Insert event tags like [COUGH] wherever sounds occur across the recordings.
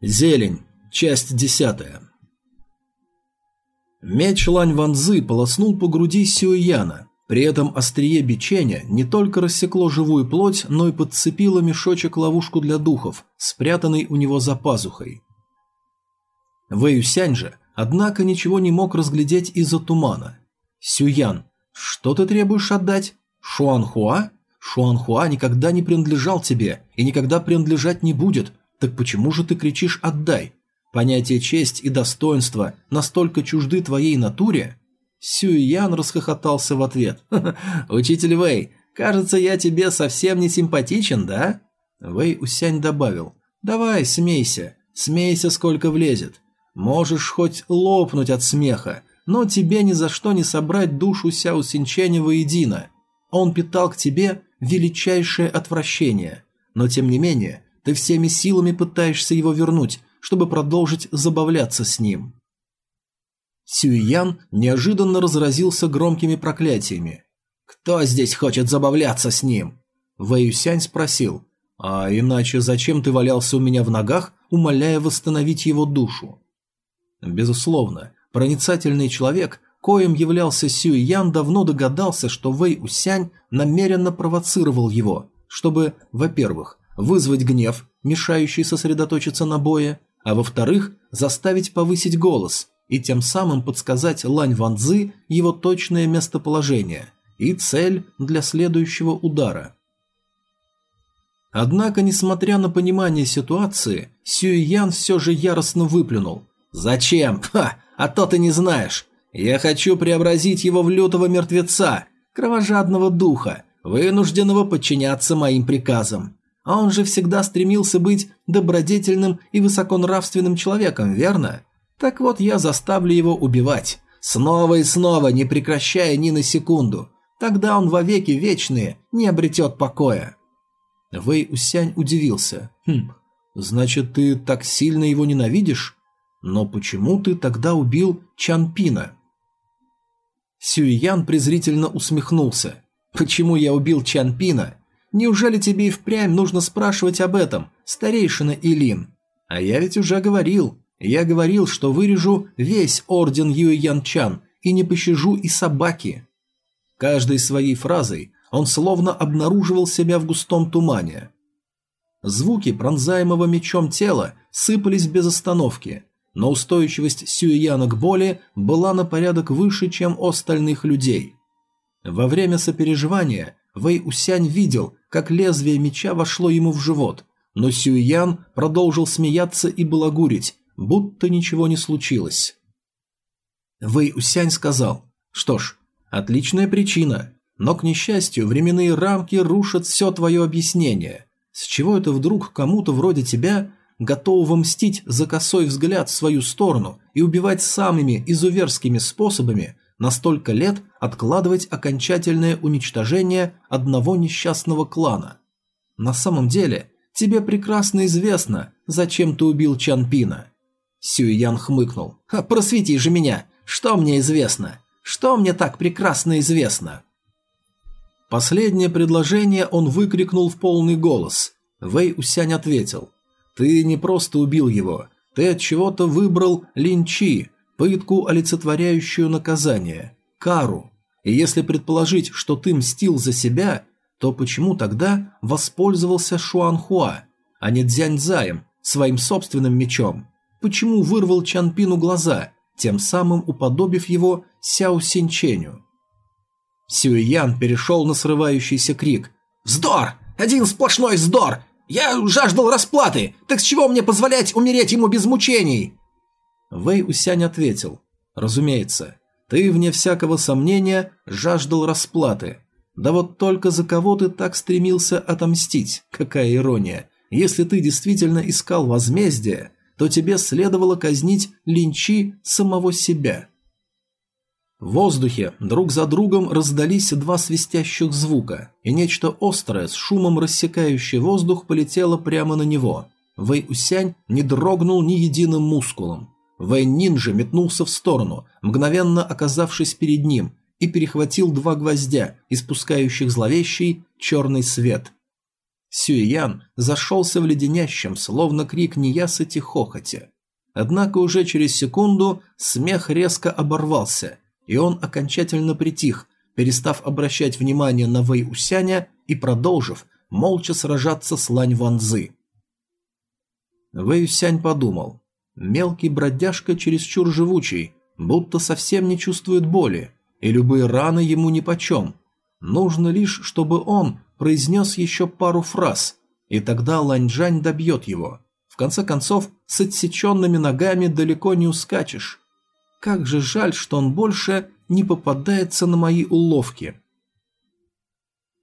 Зелень. Часть десятая. Меч Лань Ванзы полоснул по груди Сюэяна. При этом острие бичения не только рассекло живую плоть, но и подцепило мешочек-ловушку для духов, спрятанный у него за пазухой. Вэйюсянь же, однако, ничего не мог разглядеть из-за тумана. «Сюян, что ты требуешь отдать? Шуанхуа? Шуанхуа никогда не принадлежал тебе и никогда принадлежать не будет. Так почему же ты кричишь «отдай»? Понятие честь и достоинство настолько чужды твоей натуре?» Сюйян расхохотался в ответ. [LAUGHS] «Учитель Вэй, кажется, я тебе совсем не симпатичен, да?» Вэй Усянь добавил. «Давай, смейся. Смейся, сколько влезет. Можешь хоть лопнуть от смеха, но тебе ни за что не собрать душу Сяо Синчэня воедино. Он питал к тебе величайшее отвращение. Но тем не менее, ты всеми силами пытаешься его вернуть, чтобы продолжить забавляться с ним. Сюйян неожиданно разразился громкими проклятиями. «Кто здесь хочет забавляться с ним?» Вэйюсянь спросил. «А иначе зачем ты валялся у меня в ногах, умоляя восстановить его душу?» Безусловно, проницательный человек, коим являлся Сюйян, давно догадался, что Вэй Усянь намеренно провоцировал его, чтобы, во-первых, вызвать гнев, мешающий сосредоточиться на бое, а во-вторых, заставить повысить голос – и тем самым подсказать Лань Ванзы его точное местоположение и цель для следующего удара. Однако, несмотря на понимание ситуации, Сюй Ян все же яростно выплюнул. «Зачем? Ха! А то ты не знаешь! Я хочу преобразить его в лютого мертвеца, кровожадного духа, вынужденного подчиняться моим приказам. А он же всегда стремился быть добродетельным и высоконравственным человеком, верно? Так вот, я заставлю его убивать. Снова и снова, не прекращая ни на секунду. Тогда он вовеки вечные не обретет покоя. Вэй Усянь удивился. «Хм, значит, ты так сильно его ненавидишь? Но почему ты тогда убил Чанпина?» Сюйян презрительно усмехнулся. «Почему я убил Чанпина? Неужели тебе и впрямь нужно спрашивать об этом, старейшина Илин? А я ведь уже говорил, я говорил, что вырежу весь орден Юй-Ян-Чан и не пощажу и собаки. Каждой своей фразой он словно обнаруживал себя в густом тумане. Звуки пронзаемого мечом тела сыпались без остановки, но устойчивость Сюэяна к боли была на порядок выше, чем у остальных людей. Во время сопереживания Вэй Усянь видел, как лезвие меча вошло ему в живот, но Сюэян продолжил смеяться и балагурить, будто ничего не случилось. Вэй Усянь сказал, что ж, отличная причина, но, к несчастью, временные рамки рушат все твое объяснение. С чего это вдруг кому-то вроде тебя, готового мстить за косой взгляд в свою сторону и убивать самыми изуверскими способами, на столько лет откладывать окончательное уничтожение одного несчастного клана? На самом деле, тебе прекрасно известно, зачем ты убил Чанпина. Сюйян хмыкнул. «Просвети же меня! Что мне известно? Что мне так прекрасно известно?» Последнее предложение он выкрикнул в полный голос. Вэй Усянь ответил. «Ты не просто убил его. Ты от чего-то выбрал линчи, пытку, олицетворяющую наказание, кару. И если предположить, что ты мстил за себя, то почему тогда воспользовался Шуанхуа, а не Дзяньцзаем, своим собственным мечом?» почему вырвал Чанпину глаза, тем самым уподобив его Сяо Синченю. Сюэян перешел на срывающийся крик. «Вздор! Один сплошной вздор! Я жаждал расплаты! Так с чего мне позволять умереть ему без мучений?» Вэй Усянь ответил. «Разумеется, ты, вне всякого сомнения, жаждал расплаты. Да вот только за кого ты так стремился отомстить? Какая ирония! Если ты действительно искал возмездие, то тебе следовало казнить линчи самого себя. В воздухе друг за другом раздались два свистящих звука, и нечто острое с шумом рассекающее воздух полетело прямо на него. Вэй Усянь не дрогнул ни единым мускулом. Вэй Нинджа метнулся в сторону, мгновенно оказавшись перед ним, и перехватил два гвоздя, испускающих зловещий черный свет. Сюэян зашелся в леденящем, словно крик неясыти хохоте. Однако уже через секунду смех резко оборвался, и он окончательно притих, перестав обращать внимание на Вэй Усяня и продолжив молча сражаться с Лань Ванзы. Вэй Усянь подумал, мелкий бродяжка чересчур живучий, будто совсем не чувствует боли, и любые раны ему нипочем. Нужно лишь, чтобы он произнес еще пару фраз, и тогда Ланьжань добьет его. В конце концов, с отсеченными ногами далеко не ускачешь. Как же жаль, что он больше не попадается на мои уловки.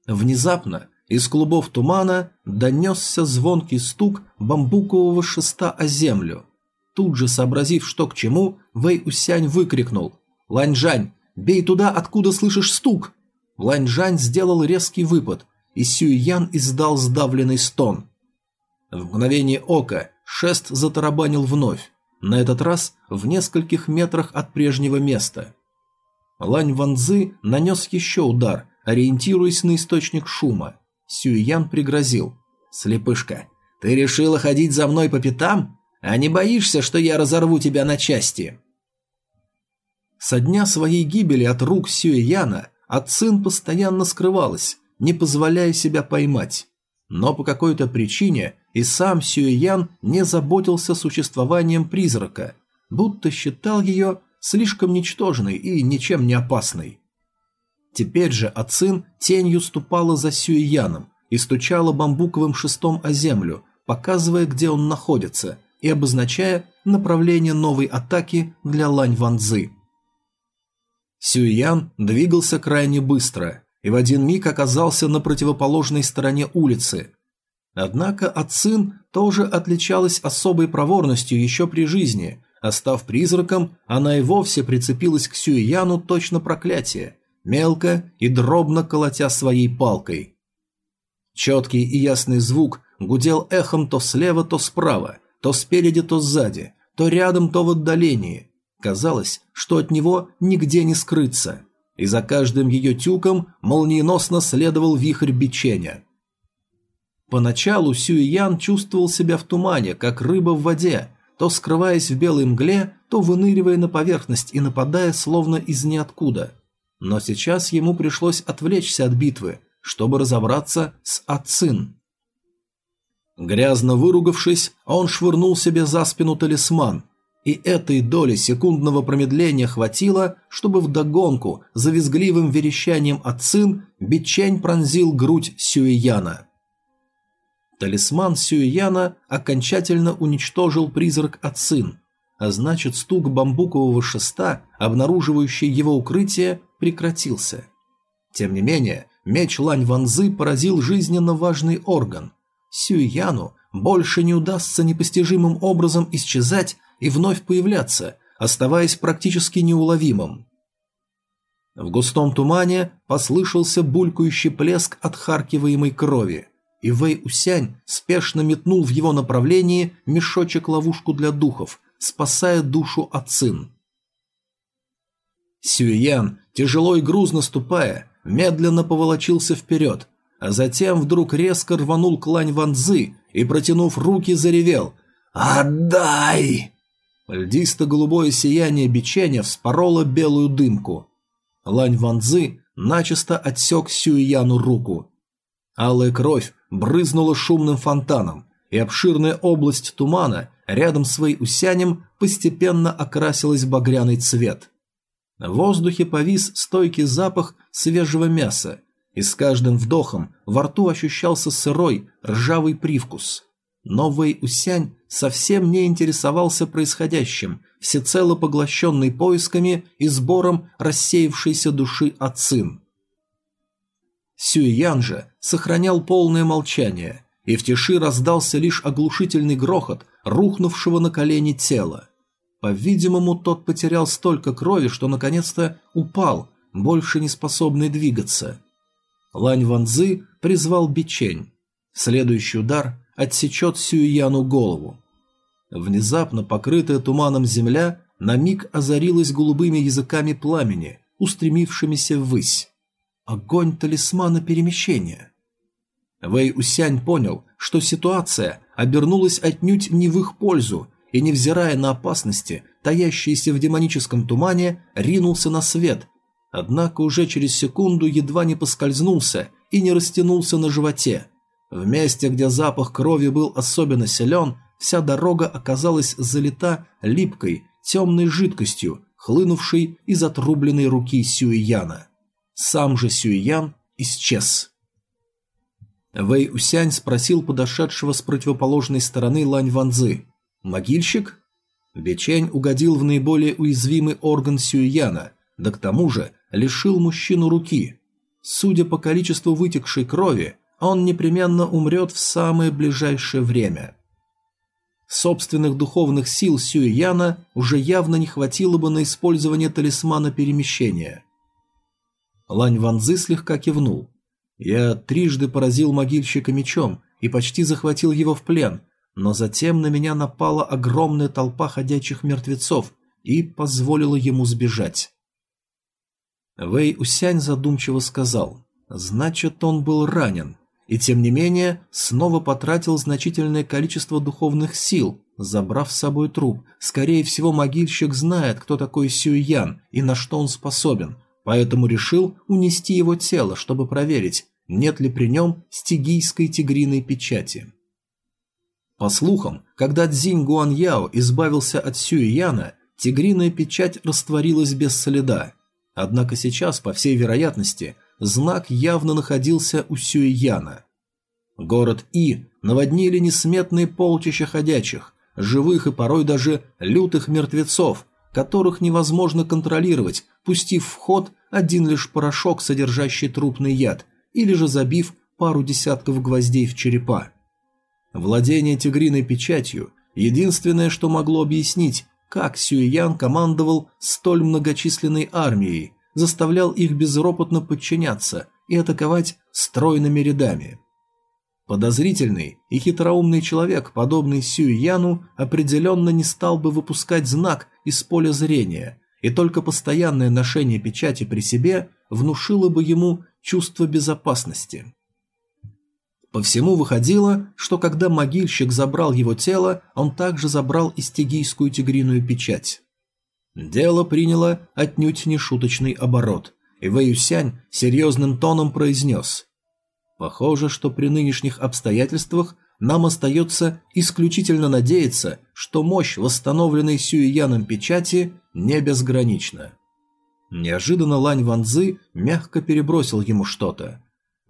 Внезапно из клубов тумана донесся звонкий стук бамбукового шеста о землю. Тут же, сообразив, что к чему, Вэй Усянь выкрикнул «Ланьжань, бей туда, откуда слышишь стук!» Ланьжань сделал резкий выпад, и Сюйян издал сдавленный стон. В мгновение ока шест затарабанил вновь, на этот раз в нескольких метрах от прежнего места. Лань Ванзы нанес еще удар, ориентируясь на источник шума. Сюйян пригрозил. «Слепышка, ты решила ходить за мной по пятам? А не боишься, что я разорву тебя на части?» Со дня своей гибели от рук Сюэяна Ацин постоянно скрывалась, не позволяя себя поймать. Но по какой-то причине и сам Сюэян не заботился существованием призрака, будто считал ее слишком ничтожной и ничем не опасной. Теперь же Ацин тенью ступала за Сюэяном и стучала бамбуковым шестом о землю, показывая, где он находится, и обозначая направление новой атаки для Лань Ванзы. Сюэян двигался крайне быстро, и в один миг оказался на противоположной стороне улицы. Однако Ацин тоже отличалась особой проворностью еще при жизни, а став призраком, она и вовсе прицепилась к Сюяну точно проклятие, мелко и дробно колотя своей палкой. Четкий и ясный звук гудел эхом то слева, то справа, то спереди, то сзади, то рядом, то в отдалении. Казалось, что от него нигде не скрыться – и за каждым ее тюком молниеносно следовал вихрь бичения. Поначалу Сюйян чувствовал себя в тумане, как рыба в воде, то скрываясь в белой мгле, то выныривая на поверхность и нападая словно из ниоткуда. Но сейчас ему пришлось отвлечься от битвы, чтобы разобраться с Ацин. Грязно выругавшись, он швырнул себе за спину талисман, и этой доли секундного промедления хватило, чтобы вдогонку за визгливым верещанием Ацин Бичень пронзил грудь Сюэяна. Талисман Сюэяна окончательно уничтожил призрак Ацин, а значит стук бамбукового шеста, обнаруживающий его укрытие, прекратился. Тем не менее, меч Лань Ванзы поразил жизненно важный орган. Сюэяну больше не удастся непостижимым образом исчезать и вновь появляться, оставаясь практически неуловимым. В густом тумане послышался булькающий плеск отхаркиваемой крови, и Вэй Усянь спешно метнул в его направлении мешочек-ловушку для духов, спасая душу от Цин. Сюэян, тяжело и грузно ступая, медленно поволочился вперед, а затем вдруг резко рванул клань Ванзы и, протянув руки, заревел «Отдай!» Льдисто-голубое сияние бичения вспороло белую дымку. Лань Ванзы начисто отсек Сюйяну руку. Алая кровь брызнула шумным фонтаном, и обширная область тумана рядом с Вэй-Усянем постепенно окрасилась в багряный цвет. В воздухе повис стойкий запах свежего мяса, и с каждым вдохом во рту ощущался сырой, ржавый привкус. Но Вэй Усянь совсем не интересовался происходящим, всецело поглощенный поисками и сбором рассеявшейся души Ацин. Сюйян же сохранял полное молчание, и в тиши раздался лишь оглушительный грохот рухнувшего на колени тела. По-видимому, тот потерял столько крови, что наконец-то упал, больше не способный двигаться. Лань Ванзы призвал Бичень. Следующий удар отсечет Сюйяну голову. Внезапно покрытая туманом земля на миг озарилась голубыми языками пламени, устремившимися ввысь. Огонь талисмана перемещения. Вэй Усянь понял, что ситуация обернулась отнюдь не в их пользу, и, невзирая на опасности, таящиеся в демоническом тумане, ринулся на свет. Однако уже через секунду едва не поскользнулся и не растянулся на животе. В месте, где запах крови был особенно силен, вся дорога оказалась залита липкой, темной жидкостью, хлынувшей из отрубленной руки Сюэяна. Сам же Сюэян исчез. Вэй Усянь спросил подошедшего с противоположной стороны Лань Ванзы. «Могильщик?» Бичень угодил в наиболее уязвимый орган Сюэяна, да к тому же лишил мужчину руки. Судя по количеству вытекшей крови, он непременно умрет в самое ближайшее время. Собственных духовных сил Сюэяна уже явно не хватило бы на использование талисмана перемещения. Лань Ванзы слегка кивнул. Я трижды поразил могильщика мечом и почти захватил его в плен, но затем на меня напала огромная толпа ходячих мертвецов и позволила ему сбежать. Вэй Усянь задумчиво сказал, значит, он был ранен, и тем не менее снова потратил значительное количество духовных сил, забрав с собой труп. Скорее всего, могильщик знает, кто такой Сюйян и на что он способен, поэтому решил унести его тело, чтобы проверить, нет ли при нем стигийской тигриной печати. По слухам, когда Цзинь Гуаньяо избавился от Сюэяна, тигриная печать растворилась без следа. Однако сейчас, по всей вероятности, знак явно находился у Сюэяна. Город И наводнили несметные полчища ходячих, живых и порой даже лютых мертвецов, которых невозможно контролировать, пустив в ход один лишь порошок, содержащий трупный яд, или же забив пару десятков гвоздей в черепа. Владение тигриной печатью – единственное, что могло объяснить, как Сюэян командовал столь многочисленной армией, заставлял их безропотно подчиняться и атаковать стройными рядами. Подозрительный и хитроумный человек, подобный Сюэяну, определенно не стал бы выпускать знак из поля зрения, и только постоянное ношение печати при себе внушило бы ему чувство безопасности. По всему выходило, что когда могильщик забрал его тело, он также забрал и стигийскую тигриную печать. Дело приняло отнюдь не шуточный оборот, и Вэюсянь серьезным тоном произнес «Похоже, что при нынешних обстоятельствах нам остается исключительно надеяться, что мощь восстановленной Сюэяном печати не безгранична». Неожиданно Лань Ванзы мягко перебросил ему что-то.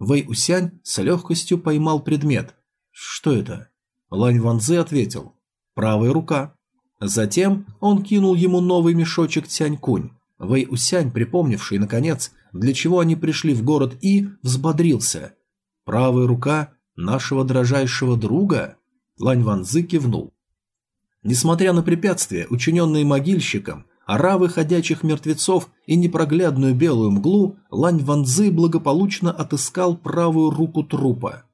Вэй Усянь с легкостью поймал предмет. «Что это?» Лань Ванзы ответил. «Правая рука». Затем он кинул ему новый мешочек Тянь-Кунь. Вэй Усянь, припомнивший, наконец, для чего они пришли в город И, взбодрился. «Правая рука нашего дрожайшего друга?» Лань Ванзы кивнул. Несмотря на препятствия, учиненные могильщиком, оравы ходячих мертвецов и непроглядную белую мглу, Лань Ванзы благополучно отыскал правую руку трупа.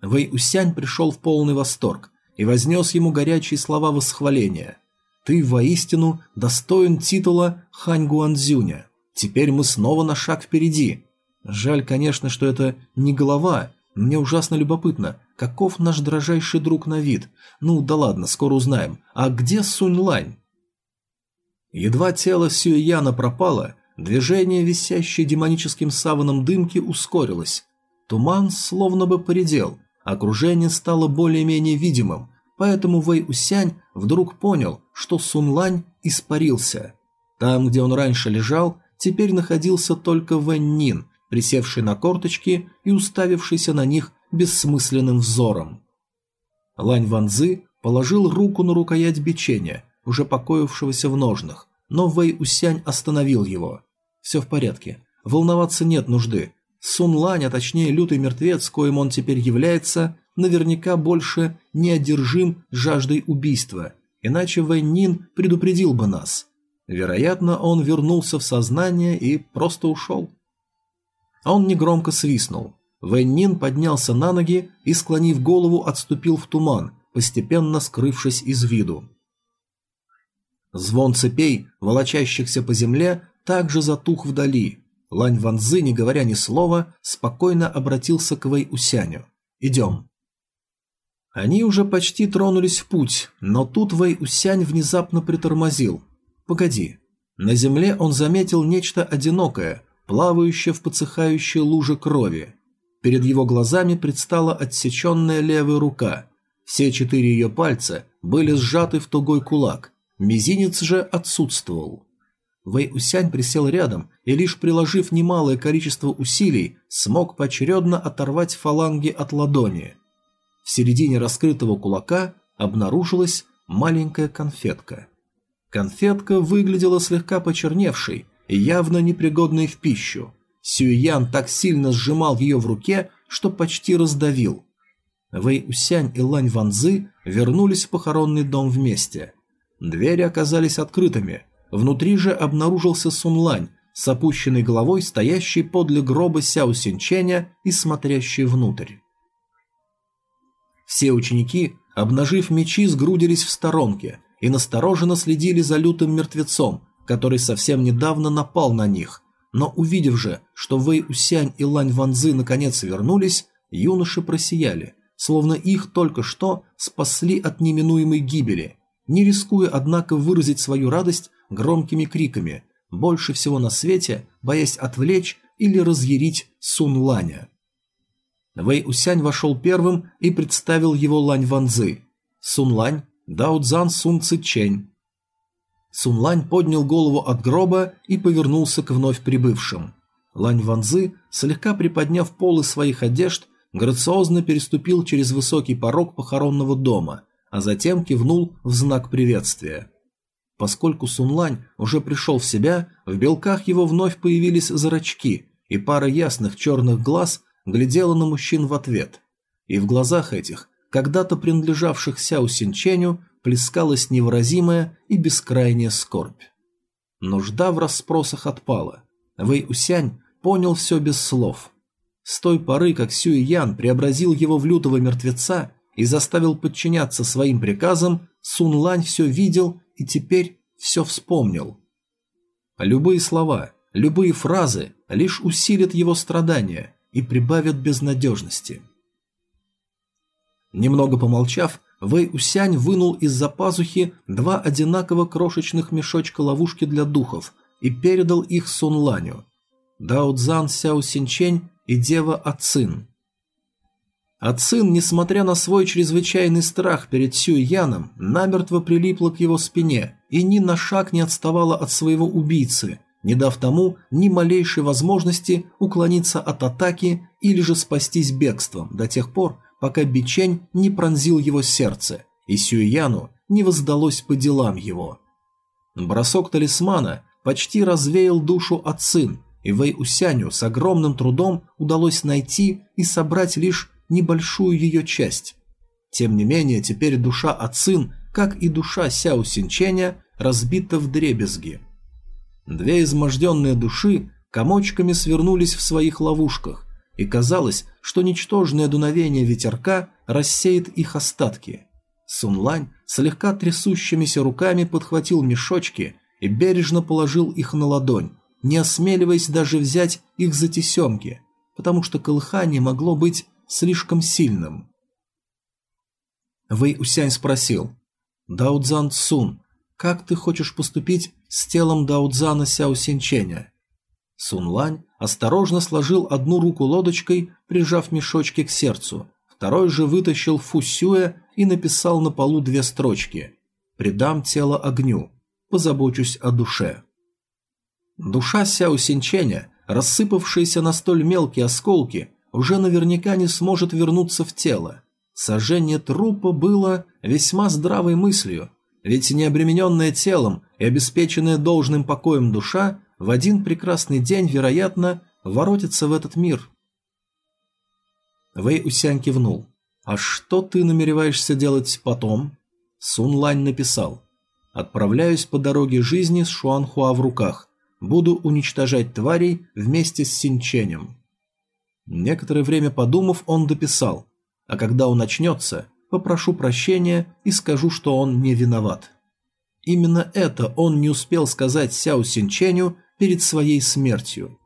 Вэй Усянь пришел в полный восторг и вознес ему горячие слова восхваления. «Ты воистину достоин титула Хань Гуанзюня. Теперь мы снова на шаг впереди. Жаль, конечно, что это не голова. Мне ужасно любопытно, каков наш дрожайший друг на вид. Ну да ладно, скоро узнаем. А где Сунь Лань?» Едва тело Сюэяна пропало, движение, висящее демоническим саваном дымки, ускорилось. Туман словно бы поредел, окружение стало более-менее видимым, поэтому Вэй Усянь вдруг понял, что Сунлань испарился. Там, где он раньше лежал, теперь находился только Вэнь Нин, присевший на корточки и уставившийся на них бессмысленным взором. Лань Ванзы положил руку на рукоять бичения уже покоившегося в ножнах, но Вэй Усянь остановил его. «Все в порядке. Волноваться нет нужды. Сун Лань, а точнее лютый мертвец, коим он теперь является, наверняка больше не одержим жаждой убийства, иначе Вэй Нин предупредил бы нас. Вероятно, он вернулся в сознание и просто ушел». Он негромко свистнул. Вэнь Нин поднялся на ноги и, склонив голову, отступил в туман, постепенно скрывшись из виду. Звон цепей, волочащихся по земле, также затух вдали. Лань Ванзы, не говоря ни слова, спокойно обратился к Вэй Усяню. Идем». Они уже почти тронулись в путь, но тут Вэй Усянь внезапно притормозил. «Погоди». На земле он заметил нечто одинокое, плавающее в подсыхающей луже крови. Перед его глазами предстала отсеченная левая рука. Все четыре ее пальца были сжаты в тугой кулак, мизинец же отсутствовал. Вэй Усянь присел рядом и, лишь приложив немалое количество усилий, смог поочередно оторвать фаланги от ладони. В середине раскрытого кулака обнаружилась маленькая конфетка. Конфетка выглядела слегка почерневшей и явно непригодной в пищу. Сюйян так сильно сжимал ее в руке, что почти раздавил. Вэй Усянь и Лань Ванзы вернулись в похоронный дом вместе. Двери оказались открытыми. Внутри же обнаружился Сун Лань с опущенной головой, стоящий подле гроба Сяо Синченя и смотрящий внутрь. Все ученики, обнажив мечи, сгрудились в сторонке и настороженно следили за лютым мертвецом, который совсем недавно напал на них. Но увидев же, что Вэй Усянь и Лань Ванзы наконец вернулись, юноши просияли, словно их только что спасли от неминуемой гибели, не рискуя, однако, выразить свою радость громкими криками, больше всего на свете боясь отвлечь или разъярить Сун Ланя. Вэй Усянь вошел первым и представил его Лань Ванзы. Сун Лань, Дао Цзан Сун Цичень. Сун Лань поднял голову от гроба и повернулся к вновь прибывшим. Лань Ванзы, слегка приподняв полы своих одежд, грациозно переступил через высокий порог похоронного дома, а затем кивнул в знак приветствия. Поскольку Сун Лань уже пришел в себя, в белках его вновь появились зрачки, и пара ясных черных глаз глядела на мужчин в ответ. И в глазах этих, когда-то принадлежавших Сяо Синченю, плескалась невыразимая и бескрайняя скорбь. Нужда в расспросах отпала. Вэй Усянь понял все без слов. С той поры, как Сюй Ян преобразил его в лютого мертвеца и заставил подчиняться своим приказам, Сун Лань все видел и теперь все вспомнил. Любые слова, любые фразы лишь усилят его страдания и прибавят безнадежности. Немного помолчав, Вэй Усянь вынул из-за пазухи два одинаково крошечных мешочка ловушки для духов и передал их Сун Ланю. Дао Цзан Сяо Синчень и Дева Ацин. Ацин, несмотря на свой чрезвычайный страх перед Сюй Яном, намертво прилипла к его спине и ни на шаг не отставала от своего убийцы, не дав тому ни малейшей возможности уклониться от атаки или же спастись бегством до тех пор, пока Бичень не пронзил его сердце, и Сюйяну не воздалось по делам его. Бросок талисмана почти развеял душу Ацин, и Вэй Усяню с огромным трудом удалось найти и собрать лишь небольшую ее часть. Тем не менее, теперь душа Ацин, как и душа Сяо Синченя, разбита в дребезги. Две изможденные души комочками свернулись в своих ловушках, и казалось, что ничтожное дуновение ветерка рассеет их остатки. Сунлань слегка трясущимися руками подхватил мешочки и бережно положил их на ладонь, не осмеливаясь даже взять их за тесемки, потому что колыхание могло быть слишком сильным. Вэй Усянь спросил, «Даудзан Сун, как ты хочешь поступить с телом Даудзана Сяо Синченя?» Сун Лань осторожно сложил одну руку лодочкой, прижав мешочки к сердцу, второй же вытащил Фусюя и написал на полу две строчки «Предам тело огню, позабочусь о душе». Душа Сяо Синченя, рассыпавшаяся на столь мелкие осколки, уже наверняка не сможет вернуться в тело. Сожжение трупа было весьма здравой мыслью, ведь необремененная телом и обеспеченная должным покоем душа в один прекрасный день, вероятно, воротится в этот мир. Вэй Усянь кивнул. «А что ты намереваешься делать потом?» Сун Лань написал. «Отправляюсь по дороге жизни с Шуанхуа в руках. Буду уничтожать тварей вместе с Синченем». Некоторое время подумав, он дописал. «А когда он начнется, попрошу прощения и скажу, что он не виноват». Именно это он не успел сказать Сяо Синченю перед своей смертью.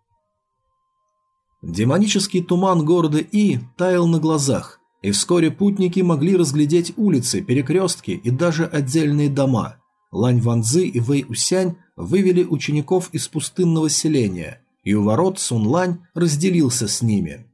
Демонический туман города И таял на глазах, и вскоре путники могли разглядеть улицы, перекрестки и даже отдельные дома. Лань Ванзы и Вэй Усянь вывели учеников из пустынного селения, и у ворот Сун Лань разделился с ними.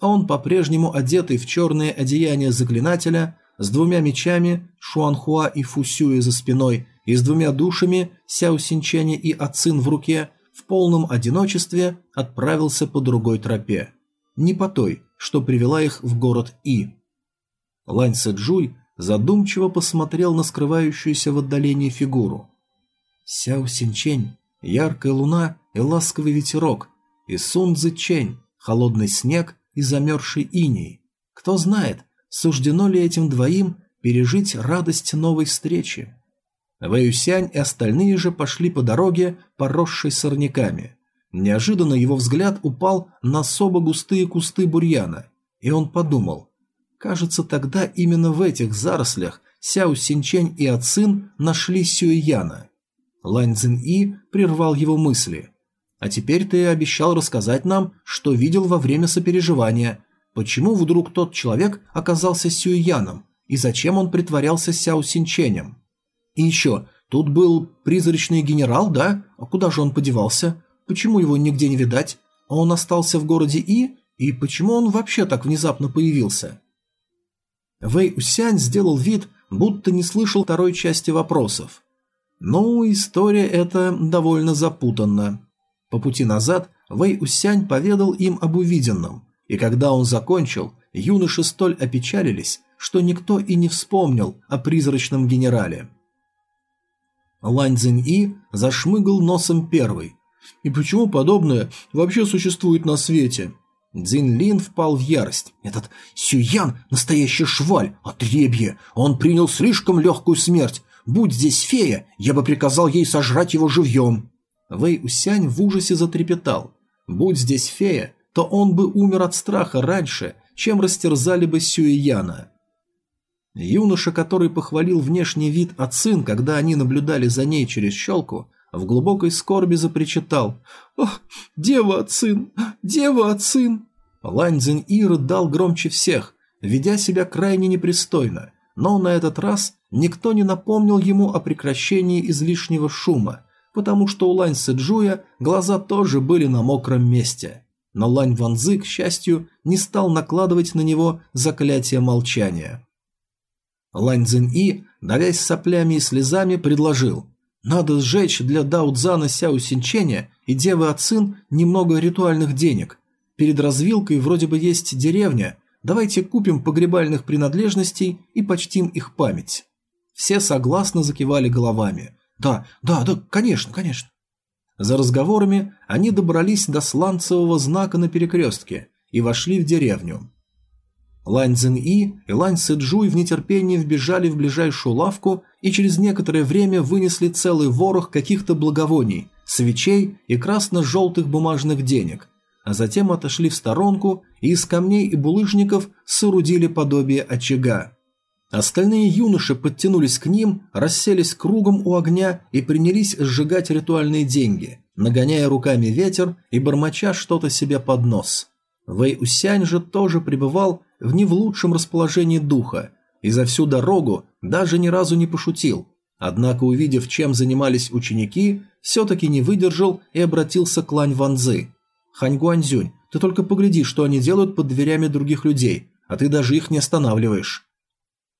А он по-прежнему одетый в черное одеяние заклинателя, с двумя мечами Шуанхуа и Фусюя за спиной и с двумя душами Сяо Синчэня и Ацин в руке, в полном одиночестве отправился по другой тропе. Не по той, что привела их в город И. Лань Сэджуй задумчиво посмотрел на скрывающуюся в отдалении фигуру. Сяо Синчень, яркая луна и ласковый ветерок, и Сун Цзычень, холодный снег и замерзший иней. Кто знает, суждено ли этим двоим пережить радость новой встречи. Вэюсянь и остальные же пошли по дороге, поросшей сорняками. Неожиданно его взгляд упал на особо густые кусты бурьяна, и он подумал, кажется, тогда именно в этих зарослях Сяо Синчень и Ацин нашли Сюэяна. Лань Цзин И прервал его мысли. «А теперь ты обещал рассказать нам, что видел во время сопереживания. Почему вдруг тот человек оказался Сюэяном, и зачем он притворялся Сяо Синченем?» И еще, тут был призрачный генерал, да? А куда же он подевался? Почему его нигде не видать? А он остался в городе И? И почему он вообще так внезапно появился? Вэй Усянь сделал вид, будто не слышал второй части вопросов. Ну, история эта довольно запутанна. По пути назад Вэй Усянь поведал им об увиденном, и когда он закончил, юноши столь опечалились, что никто и не вспомнил о призрачном генерале. Лань Цзинь-И зашмыгал носом первый. «И почему подобное вообще существует на свете?» Цзин Лин впал в ярость. «Этот Сюян – настоящий шваль, отребье! Он принял слишком легкую смерть. Будь здесь фея, я бы приказал ей сожрать его живьем!» Вэй Усянь в ужасе затрепетал. «Будь здесь фея, то он бы умер от страха раньше, чем растерзали бы Сюяна. Юноша, который похвалил внешний вид Ацин, когда они наблюдали за ней через щелку, в глубокой скорби запричитал «Ох, дева Ацин! Дева Ацин!» Лань Цзинь И громче всех, ведя себя крайне непристойно, но на этот раз никто не напомнил ему о прекращении излишнего шума, потому что у Лань Сэджуя глаза тоже были на мокром месте. Но Лань Ванзы, к счастью, не стал накладывать на него заклятие молчания. Лань Цзинь-И, давясь соплями и слезами, предложил «Надо сжечь для Дао Цзана Сяо Синченя и Девы Ацин немного ритуальных денег. Перед развилкой вроде бы есть деревня, давайте купим погребальных принадлежностей и почтим их память». Все согласно закивали головами. «Да, да, да, конечно, конечно». За разговорами они добрались до сланцевого знака на перекрестке и вошли в деревню. Лань Цзинь-И и Лань Сэджуй в нетерпении вбежали в ближайшую лавку и через некоторое время вынесли целый ворох каких-то благовоний, свечей и красно-желтых бумажных денег, а затем отошли в сторонку и из камней и булыжников соорудили подобие очага. Остальные юноши подтянулись к ним, расселись кругом у огня и принялись сжигать ритуальные деньги, нагоняя руками ветер и бормоча что-то себе под нос. Вэй Усянь же тоже пребывал в не в лучшем расположении духа и за всю дорогу даже ни разу не пошутил. Однако, увидев, чем занимались ученики, все-таки не выдержал и обратился к Лань Ванзы. «Хань Гуанзюнь, ты только погляди, что они делают под дверями других людей, а ты даже их не останавливаешь».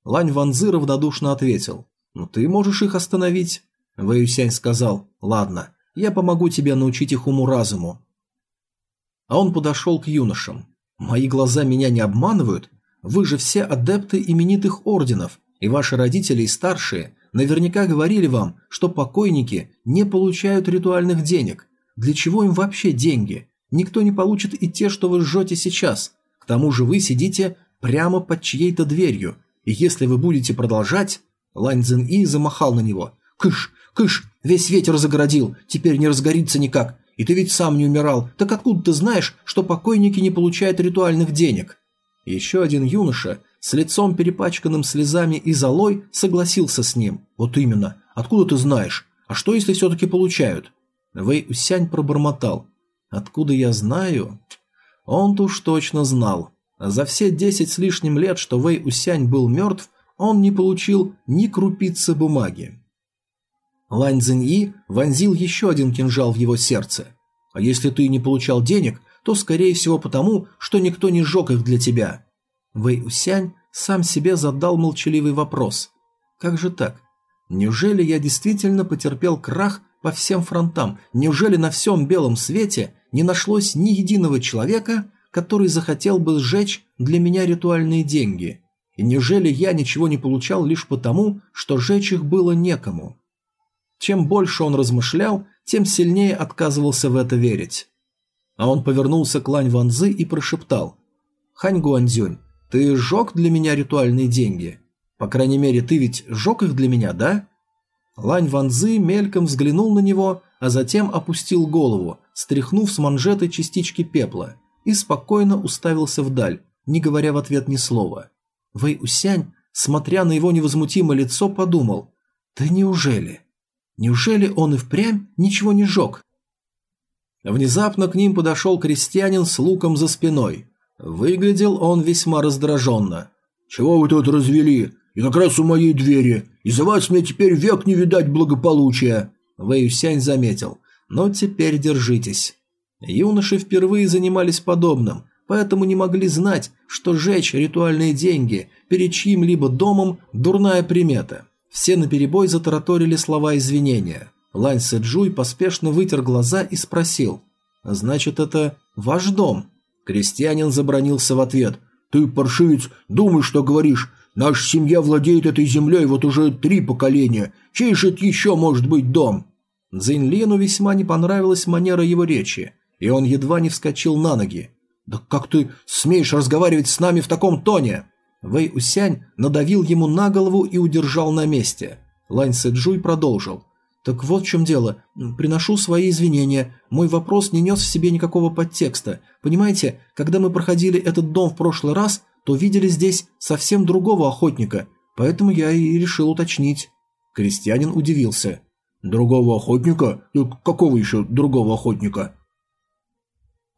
Лань Ванзы равнодушно ответил. «Ну ты можешь их остановить». Вэюсянь сказал, «Ладно, я помогу тебе научить их уму-разуму». А он подошел к юношам. Мои глаза меня не обманывают? Вы же все адепты именитых орденов, и ваши родители и старшие наверняка говорили вам, что покойники не получают ритуальных денег. Для чего им вообще деньги? Никто не получит и те, что вы жжете сейчас. К тому же вы сидите прямо под чьей-то дверью, и если вы будете продолжать... Лань Цзин И замахал на него. «Кыш! Кыш! Весь ветер загородил, теперь не разгорится никак. И ты ведь сам не умирал, так откуда ты знаешь, что покойники не получают ритуальных денег?» Еще один юноша с лицом перепачканным слезами и золой согласился с ним. «Вот именно. Откуда ты знаешь? А что, если все-таки получают?» Вэй Усянь пробормотал. «Откуда я знаю?» Он-то уж точно знал. За все десять с лишним лет, что Вэй Усянь был мертв, он не получил ни крупицы бумаги. Лань Цзиньи вонзил еще один кинжал в его сердце. А если ты не получал денег, то скорее всего потому, что никто не сжег их для тебя. Вэй Усянь сам себе задал молчаливый вопрос. Как же так? Неужели я действительно потерпел крах по всем фронтам? Неужели на всем белом свете не нашлось ни единого человека, который захотел бы сжечь для меня ритуальные деньги? И неужели я ничего не получал лишь потому, что сжечь их было некому? Чем больше он размышлял, тем сильнее отказывался в это верить. А он повернулся к Лань Ванзы и прошептал. «Хань Гуанзюнь, ты сжег для меня ритуальные деньги? По крайней мере, ты ведь сжег их для меня, да?» Лань Ванзы мельком взглянул на него, а затем опустил голову, стряхнув с манжеты частички пепла, и спокойно уставился вдаль, не говоря в ответ ни слова. Вэй Усянь, смотря на его невозмутимое лицо, подумал, «Да неужели?» Неужели он и впрямь ничего не сжег? Внезапно к ним подошел крестьянин с луком за спиной. Выглядел он весьма раздраженно. «Чего вы тут развели? И как раз у моей двери. Из-за вас мне теперь век не видать благополучия!» Вэйюсянь заметил. «Но теперь держитесь». Юноши впервые занимались подобным, поэтому не могли знать, что жечь ритуальные деньги перед чьим-либо домом – дурная примета. Все наперебой затараторили слова извинения. Лань Сэджуй поспешно вытер глаза и спросил. «Значит, это ваш дом?» Крестьянин забронился в ответ. «Ты, паршивец, думай, что говоришь. Наша семья владеет этой землей вот уже три поколения. Чей же это еще может быть дом?» Цзиньлину весьма не понравилась манера его речи, и он едва не вскочил на ноги. «Да как ты смеешь разговаривать с нами в таком тоне?» Вэй Усянь надавил ему на голову и удержал на месте. Лань Сэджуй продолжил. «Так вот в чем дело. Приношу свои извинения. Мой вопрос не нес в себе никакого подтекста. Понимаете, когда мы проходили этот дом в прошлый раз, то видели здесь совсем другого охотника, поэтому я и решил уточнить». Крестьянин удивился. «Другого охотника? Какого еще другого охотника?»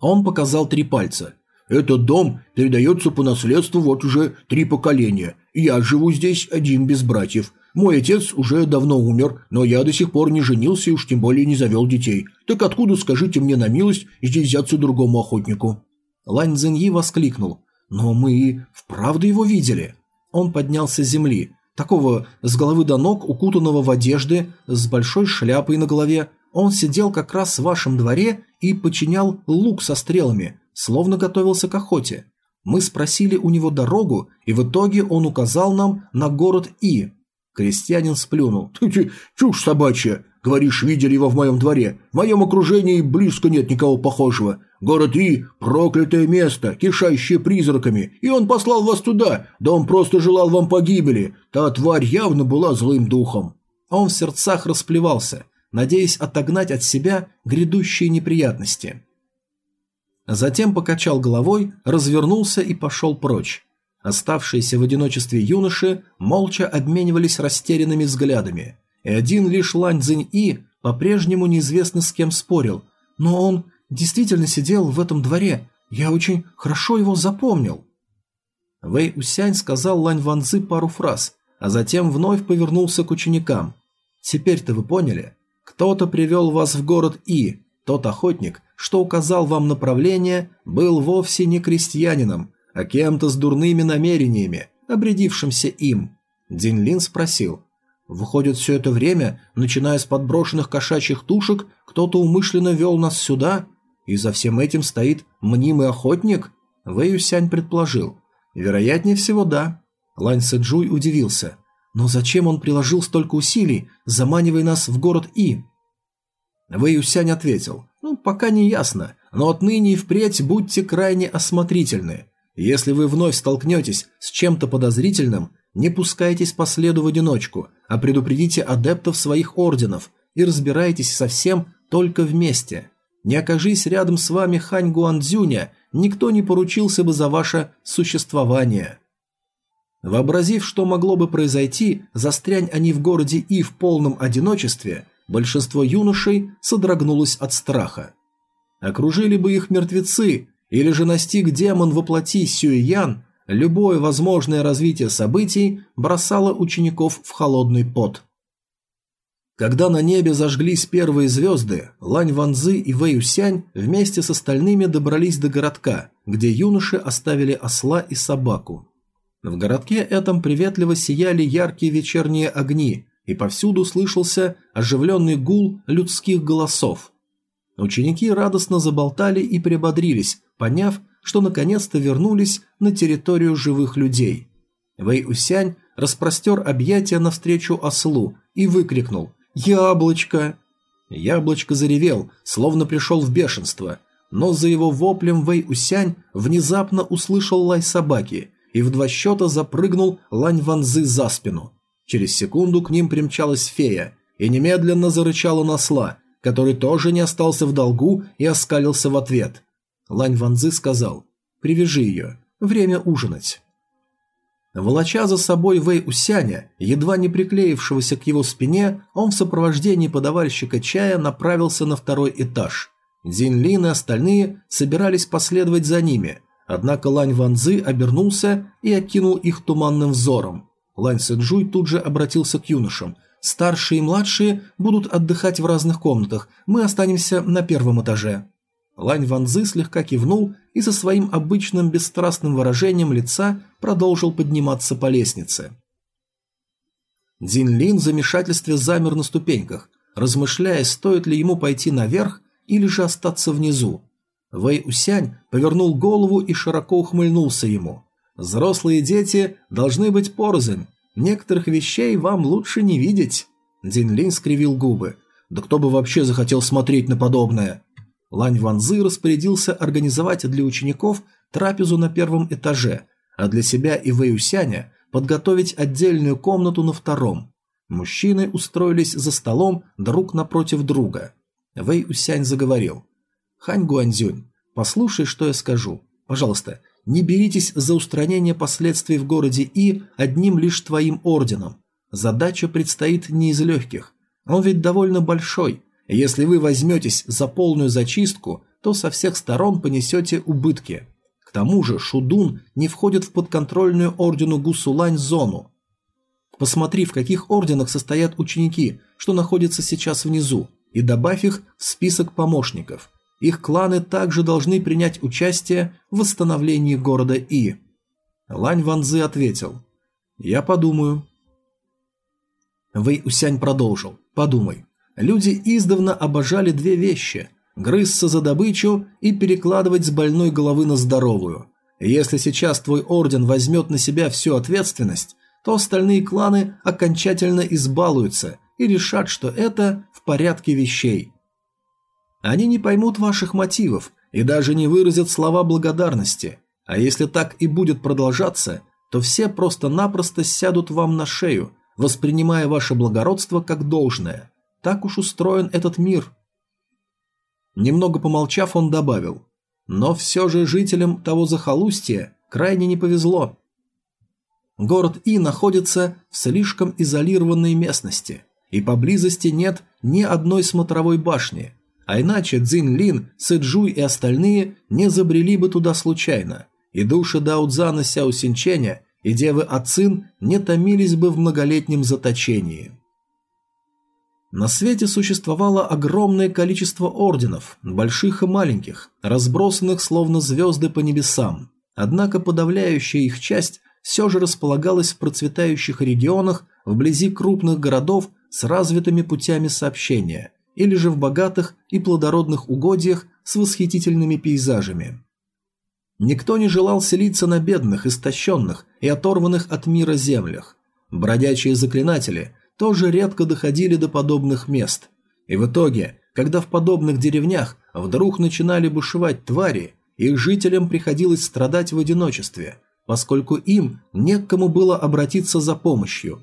Он показал три пальца. Этот дом передается по наследству вот уже три поколения. Я живу здесь один без братьев. Мой отец уже давно умер, но я до сих пор не женился и уж тем более не завел детей. Так откуда, скажите мне на милость, здесь взяться другому охотнику?» Лань Цзиньи воскликнул. «Но мы и вправду его видели». Он поднялся с земли, такого с головы до ног, укутанного в одежды, с большой шляпой на голове. Он сидел как раз в вашем дворе и подчинял лук со стрелами – словно готовился к охоте. Мы спросили у него дорогу, и в итоге он указал нам на город И. Крестьянин сплюнул. «Ты чушь собачья! Говоришь, видели его в моем дворе. В моем окружении близко нет никого похожего. Город И – проклятое место, кишащее призраками, и он послал вас туда, да он просто желал вам погибели. Та тварь явно была злым духом». Он в сердцах расплевался, надеясь отогнать от себя грядущие неприятности. Затем покачал головой, развернулся и пошел прочь. Оставшиеся в одиночестве юноши молча обменивались растерянными взглядами, и один лишь Лань Цзинь-И по-прежнему неизвестно с кем спорил, но он действительно сидел в этом дворе, я очень хорошо его запомнил. Вэй Усянь сказал Лань Ванзы пару фраз, а затем вновь повернулся к ученикам. «Теперь-то вы поняли? Кто-то привел вас в город И, тот охотник, что указал вам направление, был вовсе не крестьянином, а кем-то с дурными намерениями, обрядившимся им. Динлин спросил. «Выходит, все это время, начиная с подброшенных кошачьих тушек, кто-то умышленно вел нас сюда? И за всем этим стоит мнимый охотник?» Вэй Юсянь предположил. «Вероятнее всего, да». Лань Сэджуй удивился. «Но зачем он приложил столько усилий, заманивая нас в город И?» Вэй Юсянь ответил. Ну, пока не ясно, но отныне и впредь будьте крайне осмотрительны. Если вы вновь столкнетесь с чем-то подозрительным, не пускайтесь по следу в одиночку, а предупредите адептов своих орденов и разбирайтесь со всем только вместе. Не окажись рядом с вами Хань Гуандзюня, никто не поручился бы за ваше существование. Вообразив, что могло бы произойти, застрянь они в городе И в полном одиночестве, большинство юношей содрогнулось от страха. Окружили бы их мертвецы, или же настиг демон воплоти Сюэян, любое возможное развитие событий бросало учеников в холодный пот. Когда на небе зажглись первые звезды, Лань Ванзы и Вэй Усянь вместе с остальными добрались до городка, где юноши оставили осла и собаку. В городке этом приветливо сияли яркие вечерние огни, и повсюду слышался оживленный гул людских голосов. Ученики радостно заболтали и приободрились, поняв, что наконец-то вернулись на территорию живых людей. Вэй Усянь распростер объятия навстречу ослу и выкрикнул «Яблочко!». Яблочко заревел, словно пришел в бешенство, но за его воплем Вэй Усянь внезапно услышал лай собаки и в два счета запрыгнул Лань Ванзы за спину. Через секунду к ним примчалась фея и немедленно зарычала на сла, который тоже не остался в долгу и оскалился в ответ. Лань Ванзы сказал «Привяжи ее, время ужинать». Волоча за собой Вэй Усяня, едва не приклеившегося к его спине, он в сопровождении подавальщика чая направился на второй этаж. Дин Лин и остальные собирались последовать за ними, однако Лань Ванзы обернулся и окинул их туманным взором. Лань Сэджуй тут же обратился к юношам. «Старшие и младшие будут отдыхать в разных комнатах, мы останемся на первом этаже». Лань Ванзы слегка кивнул и со своим обычным бесстрастным выражением лица продолжил подниматься по лестнице. Дин Лин в замешательстве замер на ступеньках, размышляя, стоит ли ему пойти наверх или же остаться внизу. Вэй Усянь повернул голову и широко ухмыльнулся ему. «Взрослые дети должны быть порознь. Некоторых вещей вам лучше не видеть». Дин Лин скривил губы. «Да кто бы вообще захотел смотреть на подобное?» Лань Ванзы распорядился организовать для учеников трапезу на первом этаже, а для себя и Вэйусяня подготовить отдельную комнату на втором. Мужчины устроились за столом друг напротив друга. Вэй Усянь заговорил. «Хань Гуанзюнь, послушай, что я скажу. Пожалуйста, не беритесь за устранение последствий в городе И одним лишь твоим орденом. Задача предстоит не из легких. Он ведь довольно большой, если вы возьметесь за полную зачистку, то со всех сторон понесете убытки. К тому же Шудун не входит в подконтрольную ордену Гусулань зону. Посмотри, в каких орденах состоят ученики, что находятся сейчас внизу, и добавь их в список помощников. Их кланы также должны принять участие в восстановлении города И. Лань Ванзы ответил. «Я подумаю». Вэй Усянь продолжил. «Подумай. Люди издавна обожали две вещи – грызться за добычу и перекладывать с больной головы на здоровую. Если сейчас твой орден возьмет на себя всю ответственность, то остальные кланы окончательно избалуются и решат, что это в порядке вещей. Они не поймут ваших мотивов и даже не выразят слова благодарности, а если так и будет продолжаться, то все просто-напросто сядут вам на шею, воспринимая ваше благородство как должное. Так уж устроен этот мир. Немного помолчав, он добавил. Но все же жителям того захолустья крайне не повезло. Город И находится в слишком изолированной местности, и поблизости нет ни одной смотровой башни, а иначе Цзин Лин, Сэджуй и остальные не забрели бы туда случайно, и души Даудзана Сяо Синченя и девы Ацин не томились бы в многолетнем заточении. На свете существовало огромное количество орденов, больших и маленьких, разбросанных словно звезды по небесам. Однако подавляющая их часть все же располагалась в процветающих регионах вблизи крупных городов с развитыми путями сообщения или же в богатых и плодородных угодьях с восхитительными пейзажами. Никто не желал селиться на бедных, истощенных и оторванных от мира землях. Бродячие заклинатели тоже редко доходили до подобных мест. И в итоге, когда в подобных деревнях вдруг начинали бушевать твари, их жителям приходилось страдать в одиночестве, поскольку им не к кому было обратиться за помощью.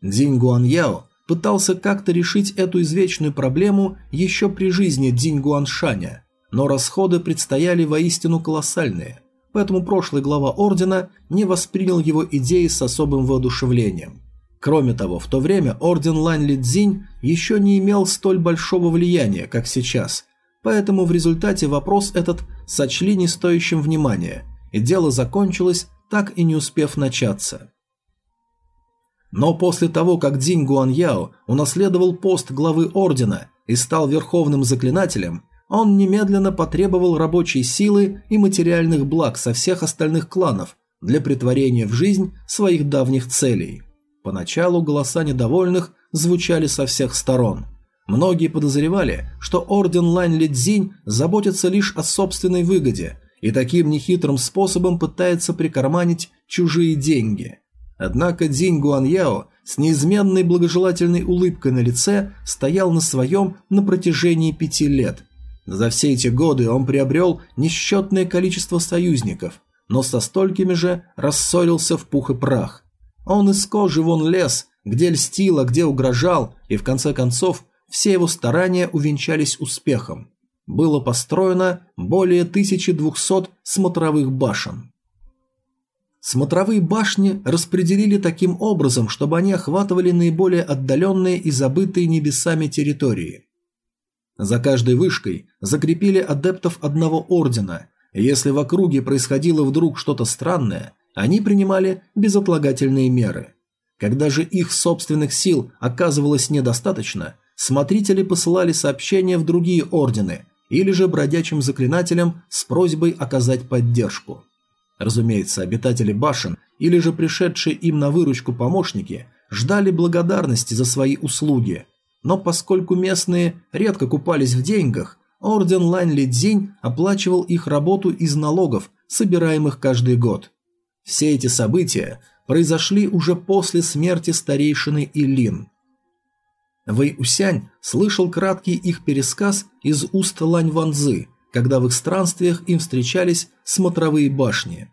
Динь Гуаньяо пытался как-то решить эту извечную проблему еще при жизни Динь Гуаншаня, но расходы предстояли воистину колоссальные, поэтому прошлый глава ордена не воспринял его идеи с особым воодушевлением. Кроме того, в то время орден Лань Лидзинь еще не имел столь большого влияния, как сейчас, поэтому в результате вопрос этот сочли не стоящим внимания, и дело закончилось, так и не успев начаться. Но после того, как Динь Гуаньяо унаследовал пост главы ордена и стал верховным заклинателем, он немедленно потребовал рабочей силы и материальных благ со всех остальных кланов для притворения в жизнь своих давних целей. Поначалу голоса недовольных звучали со всех сторон. Многие подозревали, что орден Лань Лидзинь заботится лишь о собственной выгоде и таким нехитрым способом пытается прикарманить чужие деньги. Однако Дзинь Гуаньяо с неизменной благожелательной улыбкой на лице стоял на своем на протяжении пяти лет. За все эти годы он приобрел несчетное количество союзников, но со столькими же рассорился в пух и прах. Он из кожи вон лез, где льстил, а где угрожал, и в конце концов все его старания увенчались успехом. Было построено более 1200 смотровых башен. Смотровые башни распределили таким образом, чтобы они охватывали наиболее отдаленные и забытые небесами территории. За каждой вышкой закрепили адептов одного ордена. Если в округе происходило вдруг что-то странное, они принимали безотлагательные меры. Когда же их собственных сил оказывалось недостаточно, смотрители посылали сообщения в другие ордены или же бродячим заклинателям с просьбой оказать поддержку. Разумеется, обитатели башен или же пришедшие им на выручку помощники ждали благодарности за свои услуги. Но поскольку местные редко купались в деньгах, орден Лань Лидзинь оплачивал их работу из налогов, собираемых каждый год. Все эти события произошли уже после смерти старейшины Илин. Вэй Усянь слышал краткий их пересказ из уст Лань Ванзы, когда в их странствиях им встречались смотровые башни.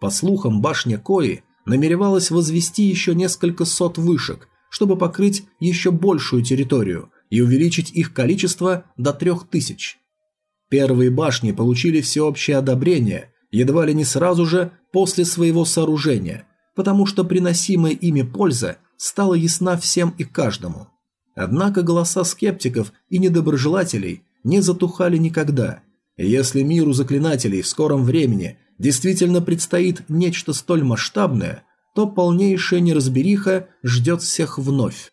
По слухам, башня Кои намеревалась возвести еще несколько сот вышек, чтобы покрыть еще большую территорию и увеличить их количество до трех тысяч. Первые башни получили всеобщее одобрение едва ли не сразу же после своего сооружения, потому что приносимая ими польза стала ясна всем и каждому. Однако голоса скептиков и недоброжелателей не затухали никогда, если миру заклинателей в скором времени действительно предстоит нечто столь масштабное, то полнейшая неразбериха ждет всех вновь.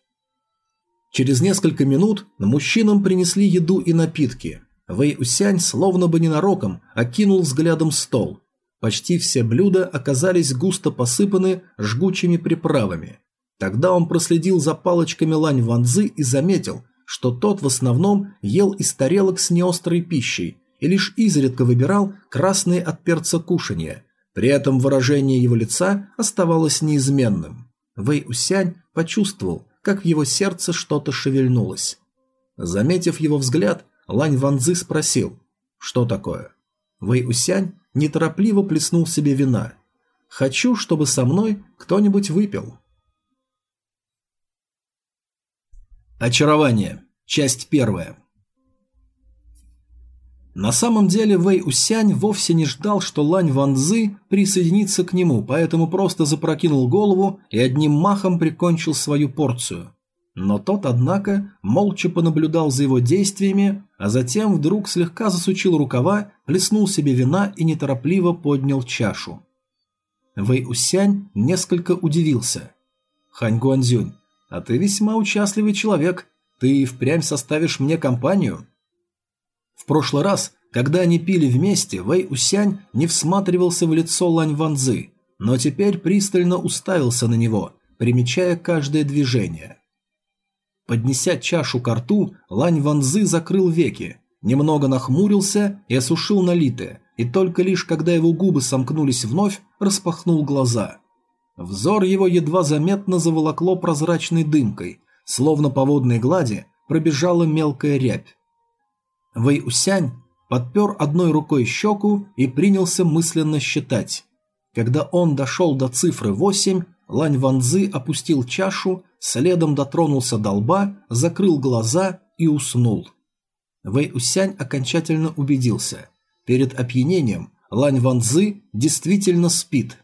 Через несколько минут мужчинам принесли еду и напитки. Вэй Усянь словно бы ненароком окинул взглядом стол. Почти все блюда оказались густо посыпаны жгучими приправами. Тогда он проследил за палочками лань ванзы и заметил, что тот в основном ел из тарелок с неострой пищей и лишь изредка выбирал красные от перца кушанья. При этом выражение его лица оставалось неизменным. Вэй Усянь почувствовал, как в его сердце что-то шевельнулось. Заметив его взгляд, Лань Ванзы спросил, что такое. Вэй Усянь неторопливо плеснул себе вина. «Хочу, чтобы со мной кто-нибудь выпил». Очарование. Часть первая. На самом деле Вэй Усянь вовсе не ждал, что Лань Ванзы присоединится к нему, поэтому просто запрокинул голову и одним махом прикончил свою порцию. Но тот, однако, молча понаблюдал за его действиями, а затем вдруг слегка засучил рукава, плеснул себе вина и неторопливо поднял чашу. Вэй Усянь несколько удивился. «Хань Гуанзюнь, а ты весьма участливый человек. Ты впрямь составишь мне компанию?» В прошлый раз, когда они пили вместе, Вэй Усянь не всматривался в лицо Лань Ванзы, но теперь пристально уставился на него, примечая каждое движение. Поднеся чашу к рту, Лань Ванзы закрыл веки, немного нахмурился и осушил налитое, и только лишь когда его губы сомкнулись вновь, распахнул глаза. Взор его едва заметно заволокло прозрачной дымкой, словно по водной глади пробежала мелкая рябь. Вэй Усянь подпер одной рукой щеку и принялся мысленно считать. Когда он дошел до цифры 8, Лань Ванзы опустил чашу, следом дотронулся до лба, закрыл глаза и уснул. Вэй Усянь окончательно убедился. Перед опьянением Лань Ванзы действительно спит.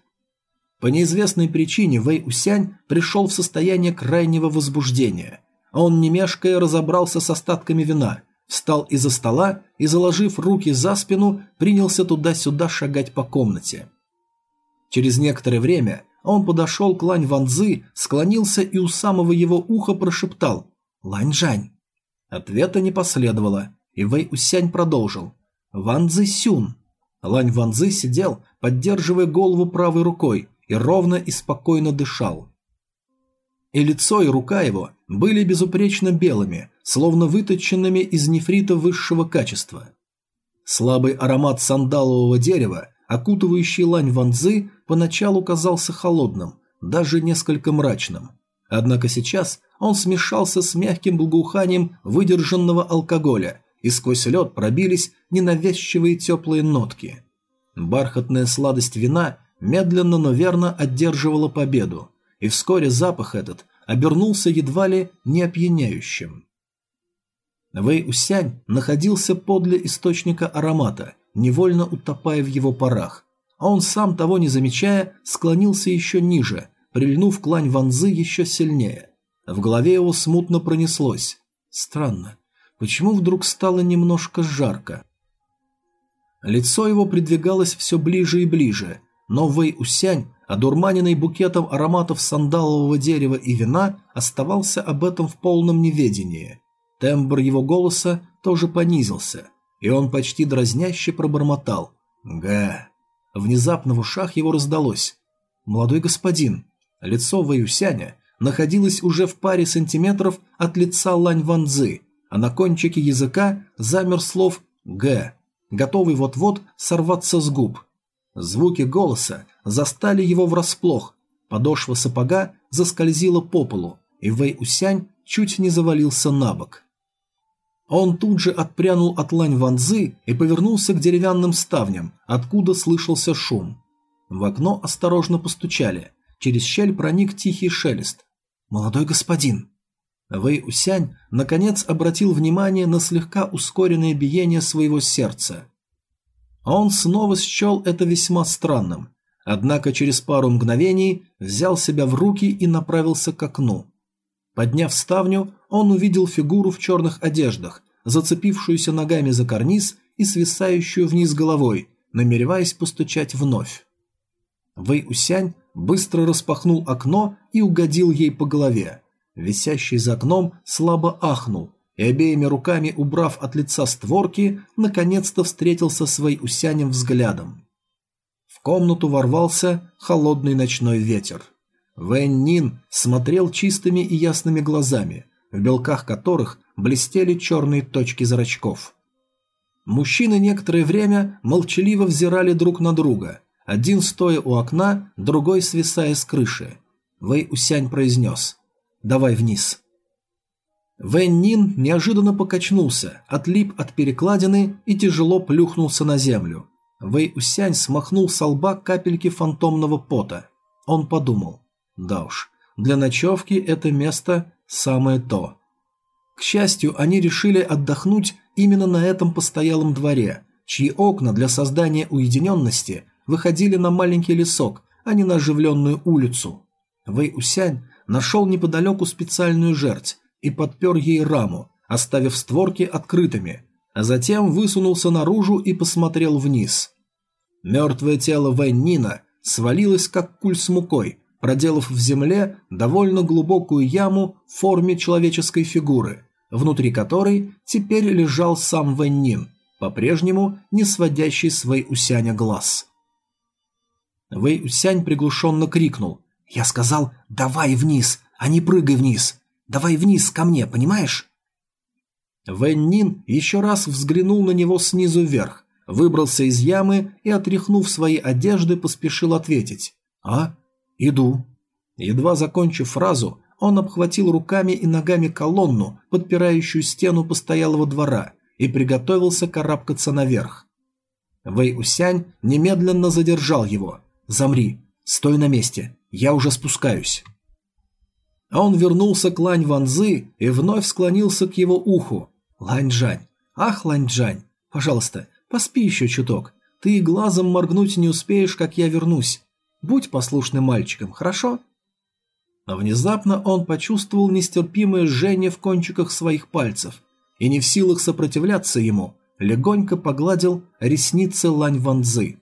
По неизвестной причине Вэй Усянь пришел в состояние крайнего возбуждения. Он, не мешкая, разобрался с остатками вина – Встал из-за стола и, заложив руки за спину, принялся туда-сюда шагать по комнате. Через некоторое время он подошел к Лань Ванзы, склонился и у самого его уха прошептал «Лань Жань». Ответа не последовало, и Вэй Усянь продолжил «Ван Цзы Сюн». Лань Ван Цзы сидел, поддерживая голову правой рукой, и ровно и спокойно дышал. И лицо, и рука его были безупречно белыми, словно выточенными из нефрита высшего качества. Слабый аромат сандалового дерева, окутывающий лань ванзы, поначалу казался холодным, даже несколько мрачным. Однако сейчас он смешался с мягким благоуханием выдержанного алкоголя, и сквозь лед пробились ненавязчивые теплые нотки. Бархатная сладость вина медленно, но верно одерживала победу, и вскоре запах этот обернулся едва ли не опьяняющим. Вэй Усянь находился подле источника аромата, невольно утопая в его парах, а он сам того не замечая склонился еще ниже, прильнув к лань ванзы еще сильнее. В голове его смутно пронеслось. Странно, почему вдруг стало немножко жарко? Лицо его придвигалось все ближе и ближе, но Вэй Усянь, одурманенный букетом ароматов сандалового дерева и вина, оставался об этом в полном неведении. Тембр его голоса тоже понизился, и он почти дразняще пробормотал «Га». Внезапно в ушах его раздалось «Молодой господин». Лицо Вэюсяня находилось уже в паре сантиметров от лица Лань Ванзы, а на кончике языка замер слов «Г», готовый вот-вот сорваться с губ. Звуки голоса застали его врасплох, подошва сапога заскользила по полу, и Вэй Усянь чуть не завалился на бок. Он тут же отпрянул от лань ванзы и повернулся к деревянным ставням, откуда слышался шум. В окно осторожно постучали. Через щель проник тихий шелест. «Молодой господин!» Вэй Усянь наконец обратил внимание на слегка ускоренное биение своего сердца. Он снова счел это весьма странным, однако через пару мгновений взял себя в руки и направился к окну. Подняв ставню, он увидел фигуру в черных одеждах, зацепившуюся ногами за карниз и свисающую вниз головой, намереваясь постучать вновь. Вэй Усянь быстро распахнул окно и угодил ей по голове. Висящий за окном слабо ахнул и обеими руками, убрав от лица створки, наконец-то встретился с Вэй Усянем взглядом. В комнату ворвался холодный ночной ветер. Вэнь Нин смотрел чистыми и ясными глазами, в белках которых блестели черные точки зрачков. Мужчины некоторое время молчаливо взирали друг на друга, один стоя у окна, другой свисая с крыши. Вэй Усянь произнес «Давай вниз». Вэнь Нин неожиданно покачнулся, отлип от перекладины и тяжело плюхнулся на землю. Вэй Усянь смахнул с лба капельки фантомного пота. Он подумал да уж, для ночевки это место самое то. К счастью, они решили отдохнуть именно на этом постоялом дворе, чьи окна для создания уединенности выходили на маленький лесок, а не на оживленную улицу. Вэй Усянь нашел неподалеку специальную жерть и подпер ей раму, оставив створки открытыми, а затем высунулся наружу и посмотрел вниз. Мертвое тело Вэнь Нина свалилось, как куль с мукой, проделав в земле довольно глубокую яму в форме человеческой фигуры, внутри которой теперь лежал сам Вэньнин, по-прежнему не сводящий с Усяня глаз. Вэй Усянь приглушенно крикнул «Я сказал, давай вниз, а не прыгай вниз! Давай вниз ко мне, понимаешь?» Вэнь еще раз взглянул на него снизу вверх, выбрался из ямы и, отряхнув свои одежды, поспешил ответить «А? «Иду». Едва закончив фразу, он обхватил руками и ногами колонну, подпирающую стену постоялого двора, и приготовился карабкаться наверх. Вэй Усянь немедленно задержал его. «Замри, стой на месте, я уже спускаюсь». А он вернулся к Лань Ванзы и вновь склонился к его уху. «Лань Жань, ах, Лань Жань, пожалуйста, поспи еще чуток. Ты глазом моргнуть не успеешь, как я вернусь. Будь послушным мальчиком, хорошо?» Но внезапно он почувствовал нестерпимое жжение в кончиках своих пальцев и не в силах сопротивляться ему, легонько погладил ресницы Лань Ванзы.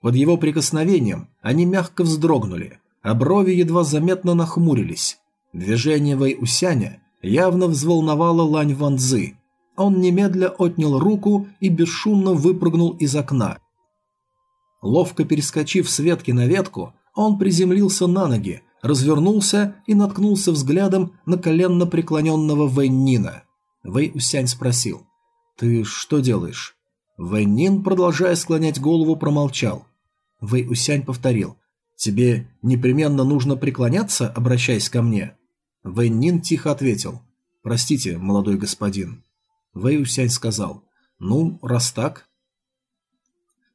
Под его прикосновением они мягко вздрогнули, а брови едва заметно нахмурились. Движение Вэй Усяня явно взволновало Лань Ванзы. Он немедля отнял руку и бесшумно выпрыгнул из окна. Ловко перескочив с ветки на ветку, он приземлился на ноги, развернулся и наткнулся взглядом на коленно преклоненного Вэньнина. Вэй Усянь спросил, «Ты что делаешь?» Вэньнин, продолжая склонять голову, промолчал. Вэй Усянь повторил, «Тебе непременно нужно преклоняться, обращаясь ко мне?» Вэньнин тихо ответил, «Простите, молодой господин». Вэй Усянь сказал, «Ну, раз так...»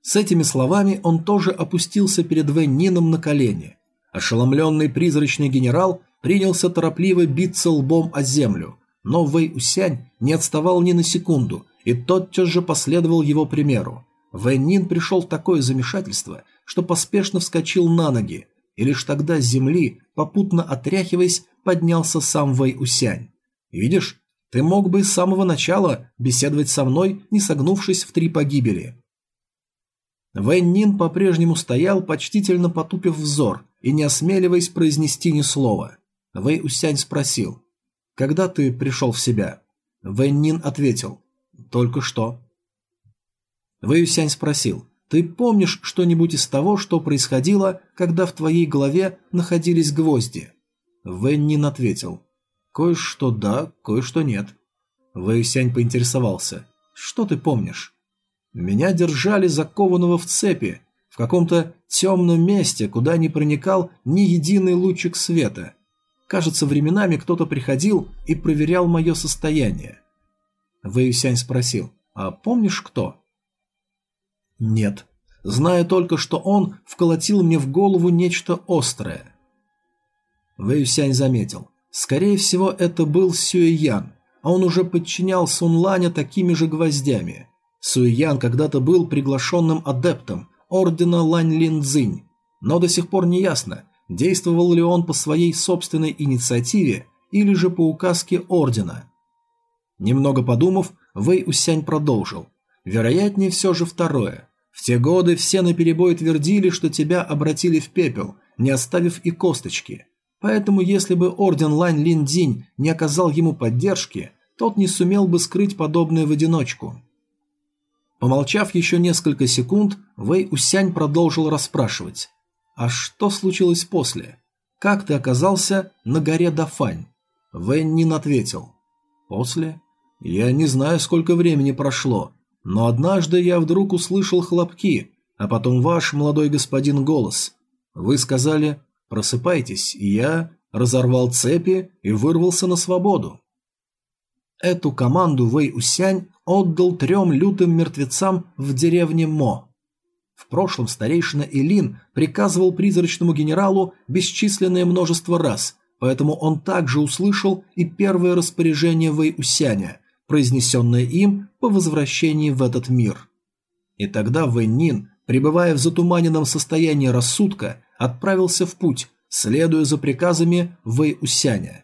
С этими словами он тоже опустился перед Вэньнином на колени. Ошеломленный призрачный генерал принялся торопливо биться лбом о землю, но Вэй Усянь не отставал ни на секунду и тотчас же последовал его примеру. Вэй Нин пришел в такое замешательство, что поспешно вскочил на ноги, и лишь тогда с земли, попутно отряхиваясь, поднялся сам Вэй Усянь. «Видишь, ты мог бы с самого начала беседовать со мной, не согнувшись в три погибели». Вэнь Нин по-прежнему стоял, почтительно потупив взор и не осмеливаясь произнести ни слова. Вэй Усянь спросил, «Когда ты пришел в себя?» Вэнь Нин ответил, «Только что». Вэй Усянь спросил, «Ты помнишь что-нибудь из того, что происходило, когда в твоей голове находились гвозди?» Вэнь Нин ответил, «Кое-что да, кое-что нет». Вэй Усянь поинтересовался, «Что ты помнишь?» Меня держали закованного в цепи, в каком-то темном месте, куда не проникал ни единый лучик света. Кажется, временами кто-то приходил и проверял мое состояние. Вэйюсянь спросил, «А помнишь кто?» «Нет. Знаю только, что он вколотил мне в голову нечто острое». Вэйюсянь заметил, «Скорее всего, это был Сюэян, а он уже подчинял Сунланя такими же гвоздями. Суйян когда-то был приглашенным адептом ордена Лань Лин Цзинь, но до сих пор не ясно, действовал ли он по своей собственной инициативе или же по указке ордена. Немного подумав, Вэй Усянь продолжил. Вероятнее все же второе. В те годы все наперебой твердили, что тебя обратили в пепел, не оставив и косточки. Поэтому если бы орден Лань Лин Динь не оказал ему поддержки, тот не сумел бы скрыть подобное в одиночку. Помолчав еще несколько секунд, Вэй Усянь продолжил расспрашивать. «А что случилось после? Как ты оказался на горе Дафань?» Вэй Нин ответил. «После? Я не знаю, сколько времени прошло, но однажды я вдруг услышал хлопки, а потом ваш молодой господин голос. Вы сказали «просыпайтесь», и я разорвал цепи и вырвался на свободу. Эту команду Вэй Усянь отдал трем лютым мертвецам в деревне Мо. В прошлом старейшина Илин приказывал призрачному генералу бесчисленное множество раз, поэтому он также услышал и первое распоряжение Вэй Усяня, произнесенное им по возвращении в этот мир. И тогда Вэй Нин, пребывая в затуманенном состоянии рассудка, отправился в путь, следуя за приказами Вэй Усяня.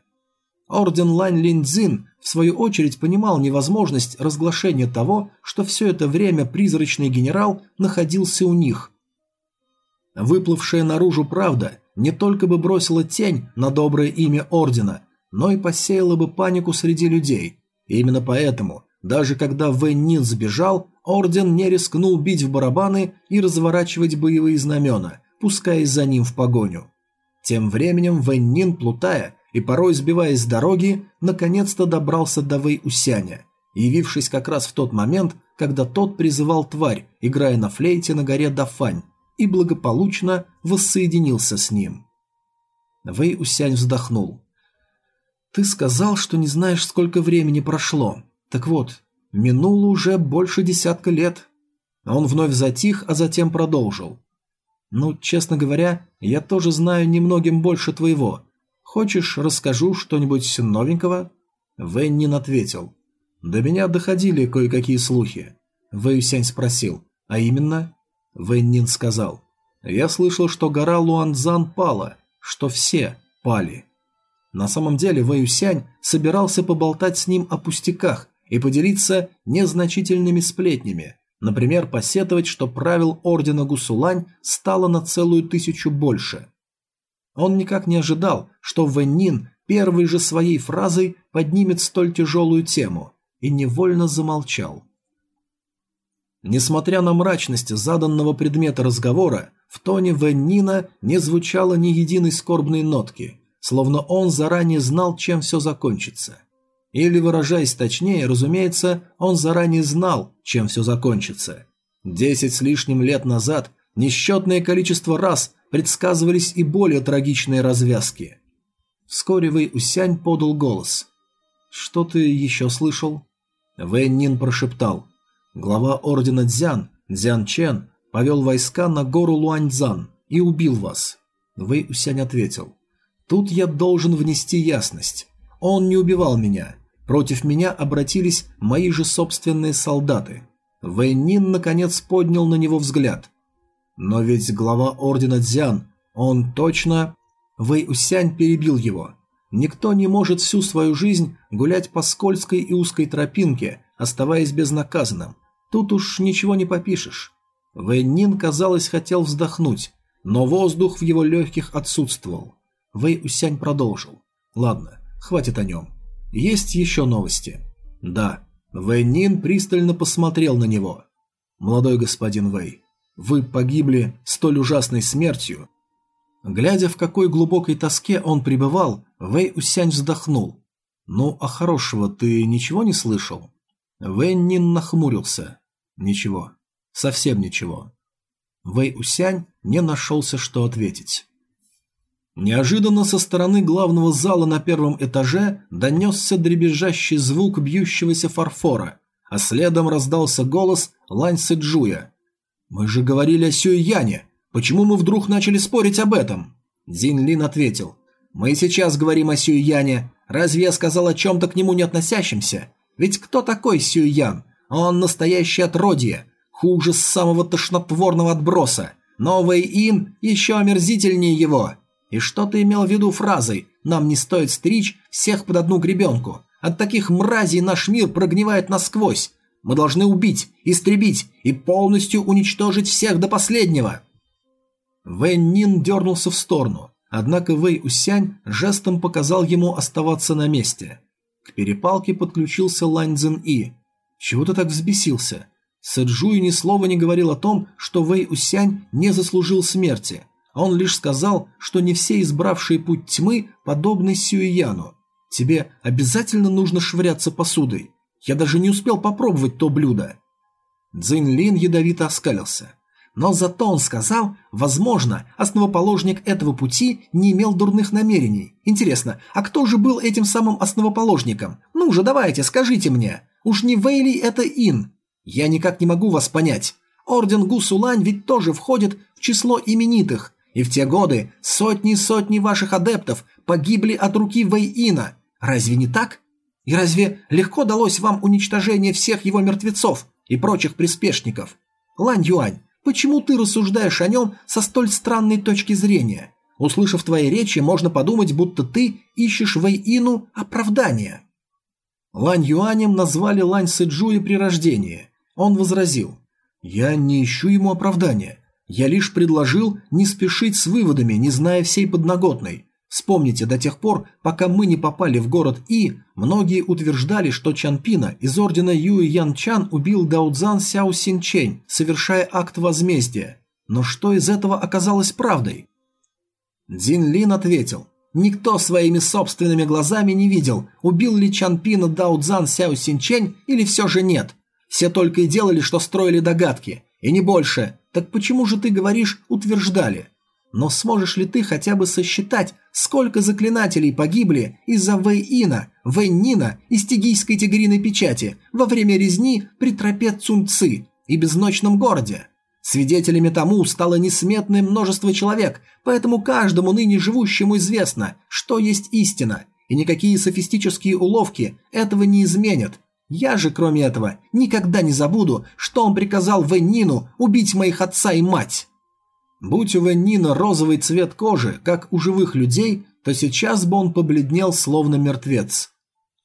Орден Лань Линдзин в свою очередь понимал невозможность разглашения того, что все это время призрачный генерал находился у них. Выплывшая наружу правда не только бы бросила тень на доброе имя Ордена, но и посеяла бы панику среди людей. И именно поэтому, даже когда Вэнь Нин сбежал, Орден не рискнул бить в барабаны и разворачивать боевые знамена, пускаясь за ним в погоню. Тем временем Вэнь Нин, плутая, и порой сбиваясь с дороги, наконец-то добрался до Вэй Усяня, явившись как раз в тот момент, когда тот призывал тварь, играя на флейте на горе Дафань, и благополучно воссоединился с ним. Вэй Усянь вздохнул. «Ты сказал, что не знаешь, сколько времени прошло. Так вот, минуло уже больше десятка лет». Он вновь затих, а затем продолжил. «Ну, честно говоря, я тоже знаю немногим больше твоего, Хочешь, расскажу что-нибудь новенького?» Вэннин ответил. «До меня доходили кое-какие слухи». Вэйюсянь спросил. «А именно?» Вэннин сказал. «Я слышал, что гора Луанзан пала, что все пали». На самом деле Вэй Усянь собирался поболтать с ним о пустяках и поделиться незначительными сплетнями, например, посетовать, что правил ордена Гусулань стало на целую тысячу больше. Он никак не ожидал, что Вэнь первой же своей фразой поднимет столь тяжелую тему, и невольно замолчал. Несмотря на мрачность заданного предмета разговора, в тоне Вэннина не звучало ни единой скорбной нотки, словно он заранее знал, чем все закончится. Или, выражаясь точнее, разумеется, он заранее знал, чем все закончится. Десять с лишним лет назад несчетное количество раз предсказывались и более трагичные развязки. Вскоре Вэй Усянь подал голос. «Что ты еще слышал?» Вэй Нин прошептал. Глава ордена Дзян, Дзян Чен, повел войска на гору Луаньцзан и убил вас. Вэй Усянь ответил. Тут я должен внести ясность. Он не убивал меня. Против меня обратились мои же собственные солдаты. Вэй Нин наконец поднял на него взгляд. Но ведь глава ордена Дзян, он точно... Вэй Усянь перебил его. Никто не может всю свою жизнь гулять по скользкой и узкой тропинке, оставаясь безнаказанным. Тут уж ничего не попишешь. Вэнь казалось, хотел вздохнуть, но воздух в его легких отсутствовал. Вэй Усянь продолжил. «Ладно, хватит о нем. Есть еще новости?» «Да». Вэнь пристально посмотрел на него. «Молодой господин Вэй, вы погибли столь ужасной смертью». Глядя, в какой глубокой тоске он пребывал, Вэй Усянь вздохнул. «Ну, а хорошего ты ничего не слышал?» Вэнь Нин нахмурился. Ничего. Совсем ничего. Вэй Усянь не нашелся, что ответить. Неожиданно со стороны главного зала на первом этаже донесся дребезжащий звук бьющегося фарфора, а следом раздался голос Лань Сэджуя. «Мы же говорили о Сюэяне. Почему мы вдруг начали спорить об этом?» Дзин Лин ответил. «Мы сейчас говорим о Сюэяне. Разве я сказал о чем-то к нему не относящемся? Ведь кто такой Сюэян? Он настоящее отродье, хуже самого тошнотворного отброса. Новый Ин еще омерзительнее его. И что ты имел в виду фразой «нам не стоит стричь всех под одну гребенку»? От таких мразей наш мир прогнивает насквозь. Мы должны убить, истребить и полностью уничтожить всех до последнего. Вэй Нин дернулся в сторону, однако Вэй Усянь жестом показал ему оставаться на месте. К перепалке подключился Лань Цзин И. Чего ты так взбесился? Сэджуй ни слова не говорил о том, что Вэй Усянь не заслужил смерти. Он лишь сказал, что не все избравшие путь тьмы подобны Сюэяну. Тебе обязательно нужно швыряться посудой. Я даже не успел попробовать то блюдо. Цзинь Лин ядовито оскалился. Но зато он сказал, возможно, основоположник этого пути не имел дурных намерений. Интересно, а кто же был этим самым основоположником? Ну же, давайте, скажите мне. Уж не Вейли это Ин? Я никак не могу вас понять. Орден Гусулань ведь тоже входит в число именитых, и в те годы сотни и сотни ваших адептов погибли от руки Вэй-Ина. Разве не так? И разве легко далось вам уничтожение всех его мертвецов и прочих приспешников? Лань Юань, почему ты рассуждаешь о нем со столь странной точки зрения? Услышав твои речи, можно подумать, будто ты ищешь Вэй-Ину оправдания. Лань Юанем назвали Лань Сэджуя при рождении. Он возразил. «Я не ищу ему оправдания. Я лишь предложил не спешить с выводами, не зная всей подноготной. Вспомните, до тех пор, пока мы не попали в город И, многие утверждали, что Чанпина из ордена Юй Ян Чан убил Даудзан Сяо Синчень, совершая акт возмездия. Но что из этого оказалось правдой? Дзин Лин ответил. Никто своими собственными глазами не видел, убил ли Чанпина Дао Цзан Сяо Синчень или все же нет. Все только и делали, что строили догадки. И не больше. Так почему же ты говоришь «утверждали»? Но сможешь ли ты хотя бы сосчитать, сколько заклинателей погибли из-за Вэй-Ина, и стигийской тигриной печати во время резни при тропе Цунцы и безночном городе? Свидетелями тому стало несметное множество человек, поэтому каждому ныне живущему известно, что есть истина, и никакие софистические уловки этого не изменят. Я же, кроме этого, никогда не забуду, что он приказал Веннину убить моих отца и мать. Будь у Вэннина розовый цвет кожи, как у живых людей, то сейчас бы он побледнел, словно мертвец.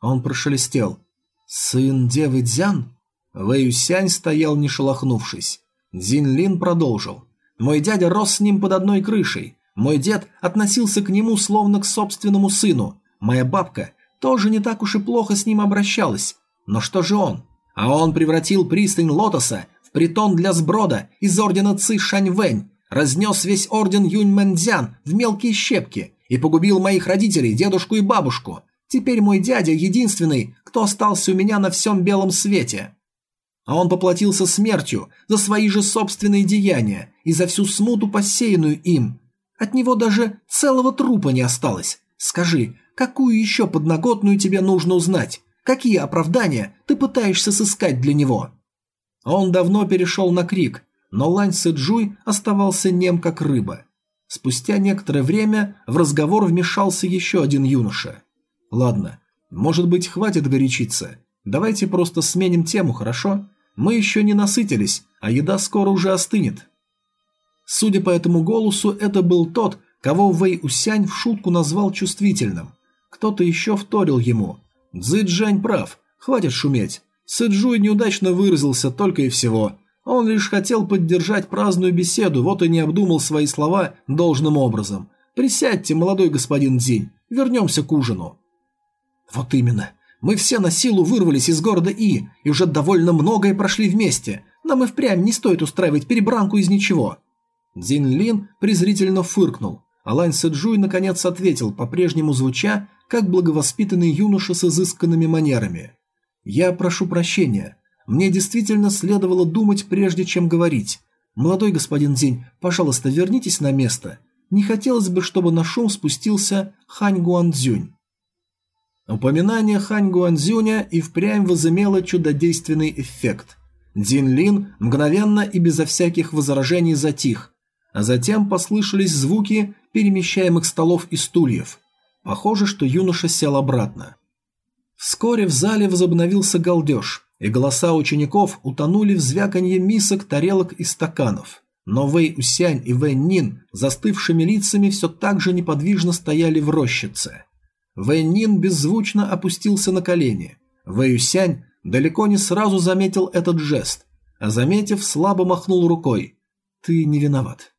Он прошелестел. «Сын девы Дзян?» Вэйюсянь стоял не шелохнувшись. Дзин Лин продолжил. «Мой дядя рос с ним под одной крышей. Мой дед относился к нему словно к собственному сыну. Моя бабка тоже не так уж и плохо с ним обращалась. Но что же он? А он превратил пристань Лотоса в притон для сброда из ордена Ци Шаньвэнь, разнес весь орден Юнь Мэнцзян в мелкие щепки и погубил моих родителей, дедушку и бабушку. Теперь мой дядя единственный, кто остался у меня на всем белом свете. А он поплатился смертью за свои же собственные деяния и за всю смуту, посеянную им. От него даже целого трупа не осталось. Скажи, какую еще подноготную тебе нужно узнать? Какие оправдания ты пытаешься сыскать для него?» Он давно перешел на крик, но Лань Сэджуй оставался нем как рыба. Спустя некоторое время в разговор вмешался еще один юноша. «Ладно, может быть, хватит горячиться. Давайте просто сменим тему, хорошо? Мы еще не насытились, а еда скоро уже остынет». Судя по этому голосу, это был тот, кого Вэй Усянь в шутку назвал чувствительным. Кто-то еще вторил ему. Цзы Джань прав, хватит шуметь. Сэджуй неудачно выразился только и всего. Он лишь хотел поддержать праздную беседу, вот и не обдумал свои слова должным образом. «Присядьте, молодой господин Дзинь, вернемся к ужину». «Вот именно. Мы все на силу вырвались из города И, и уже довольно многое прошли вместе. Нам и впрямь не стоит устраивать перебранку из ничего». Дзин Лин презрительно фыркнул, а Лань Сэджуй наконец ответил, по-прежнему звуча, как благовоспитанный юноша с изысканными манерами. «Я прошу прощения. Мне действительно следовало думать, прежде чем говорить. Молодой господин Дзинь, пожалуйста, вернитесь на место. Не хотелось бы, чтобы на шум спустился Хань Гуанцзюнь». Упоминание Хань Гуанзюня и впрямь возымело чудодейственный эффект. Дин Лин мгновенно и безо всяких возражений затих, а затем послышались звуки перемещаемых столов и стульев. Похоже, что юноша сел обратно. Вскоре в зале возобновился галдеж, и голоса учеников утонули в звяканье мисок, тарелок и стаканов. Но Вэй Усянь и Вэй Нин застывшими лицами все так же неподвижно стояли в рощице. Вэй Нин беззвучно опустился на колени. Вэй Усянь далеко не сразу заметил этот жест, а заметив, слабо махнул рукой. «Ты не виноват».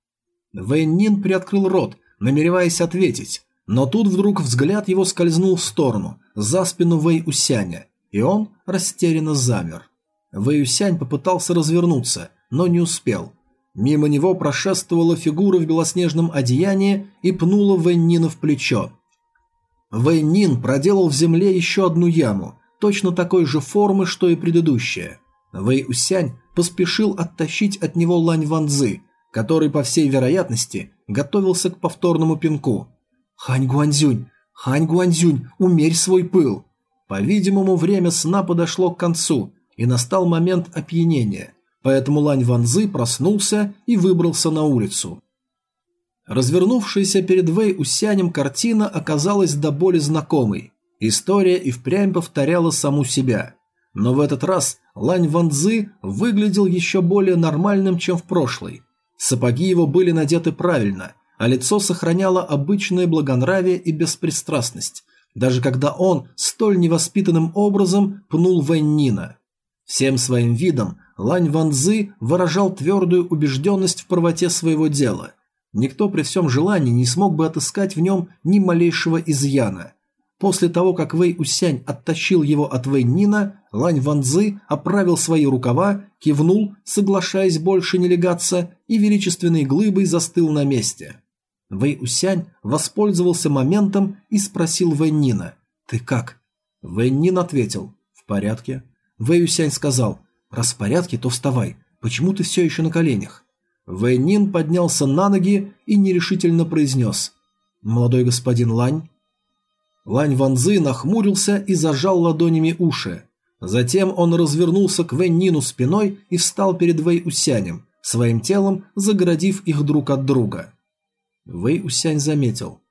Вэй Нин приоткрыл рот, намереваясь ответить, но тут вдруг взгляд его скользнул в сторону, за спину Вэй Усяня, и он растерянно замер. Вэй Усянь попытался развернуться, но не успел. Мимо него прошествовала фигура в белоснежном одеянии и пнула Вэй Нина в плечо. Вэй Нин проделал в земле еще одну яму, точно такой же формы, что и предыдущая. Вэй Усянь поспешил оттащить от него Лань Ванзы, который, по всей вероятности, готовился к повторному пинку. «Хань Гуанзюнь! Хань Гуанзюнь! Умерь свой пыл!» По-видимому, время сна подошло к концу, и настал момент опьянения, поэтому Лань Ванзы проснулся и выбрался на улицу. Развернувшаяся перед Вэй Усянем картина оказалась до боли знакомой. История и впрямь повторяла саму себя. Но в этот раз Лань Ванзы выглядел еще более нормальным, чем в прошлый. Сапоги его были надеты правильно, а лицо сохраняло обычное благонравие и беспристрастность, даже когда он столь невоспитанным образом пнул Вэньнина. Всем своим видом Лань Ванзы выражал твердую убежденность в правоте своего дела – Никто при всем желании не смог бы отыскать в нем ни малейшего изъяна. После того, как Вэй Усянь оттащил его от Вэй Нина, Лань Ванзы оправил свои рукава, кивнул, соглашаясь больше не легаться, и величественной глыбой застыл на месте. Вэй Усянь воспользовался моментом и спросил Вэй Нина «Ты как?». Вэй Нин ответил «В порядке». Вэй Усянь сказал «Раз в порядке, то вставай. Почему ты все еще на коленях?» Вэйнин поднялся на ноги и нерешительно произнес «Молодой господин Лань». Лань Ванзы нахмурился и зажал ладонями уши. Затем он развернулся к Вэньнину спиной и встал перед Вэй Усянем, своим телом загородив их друг от друга. Вэй Усянь заметил.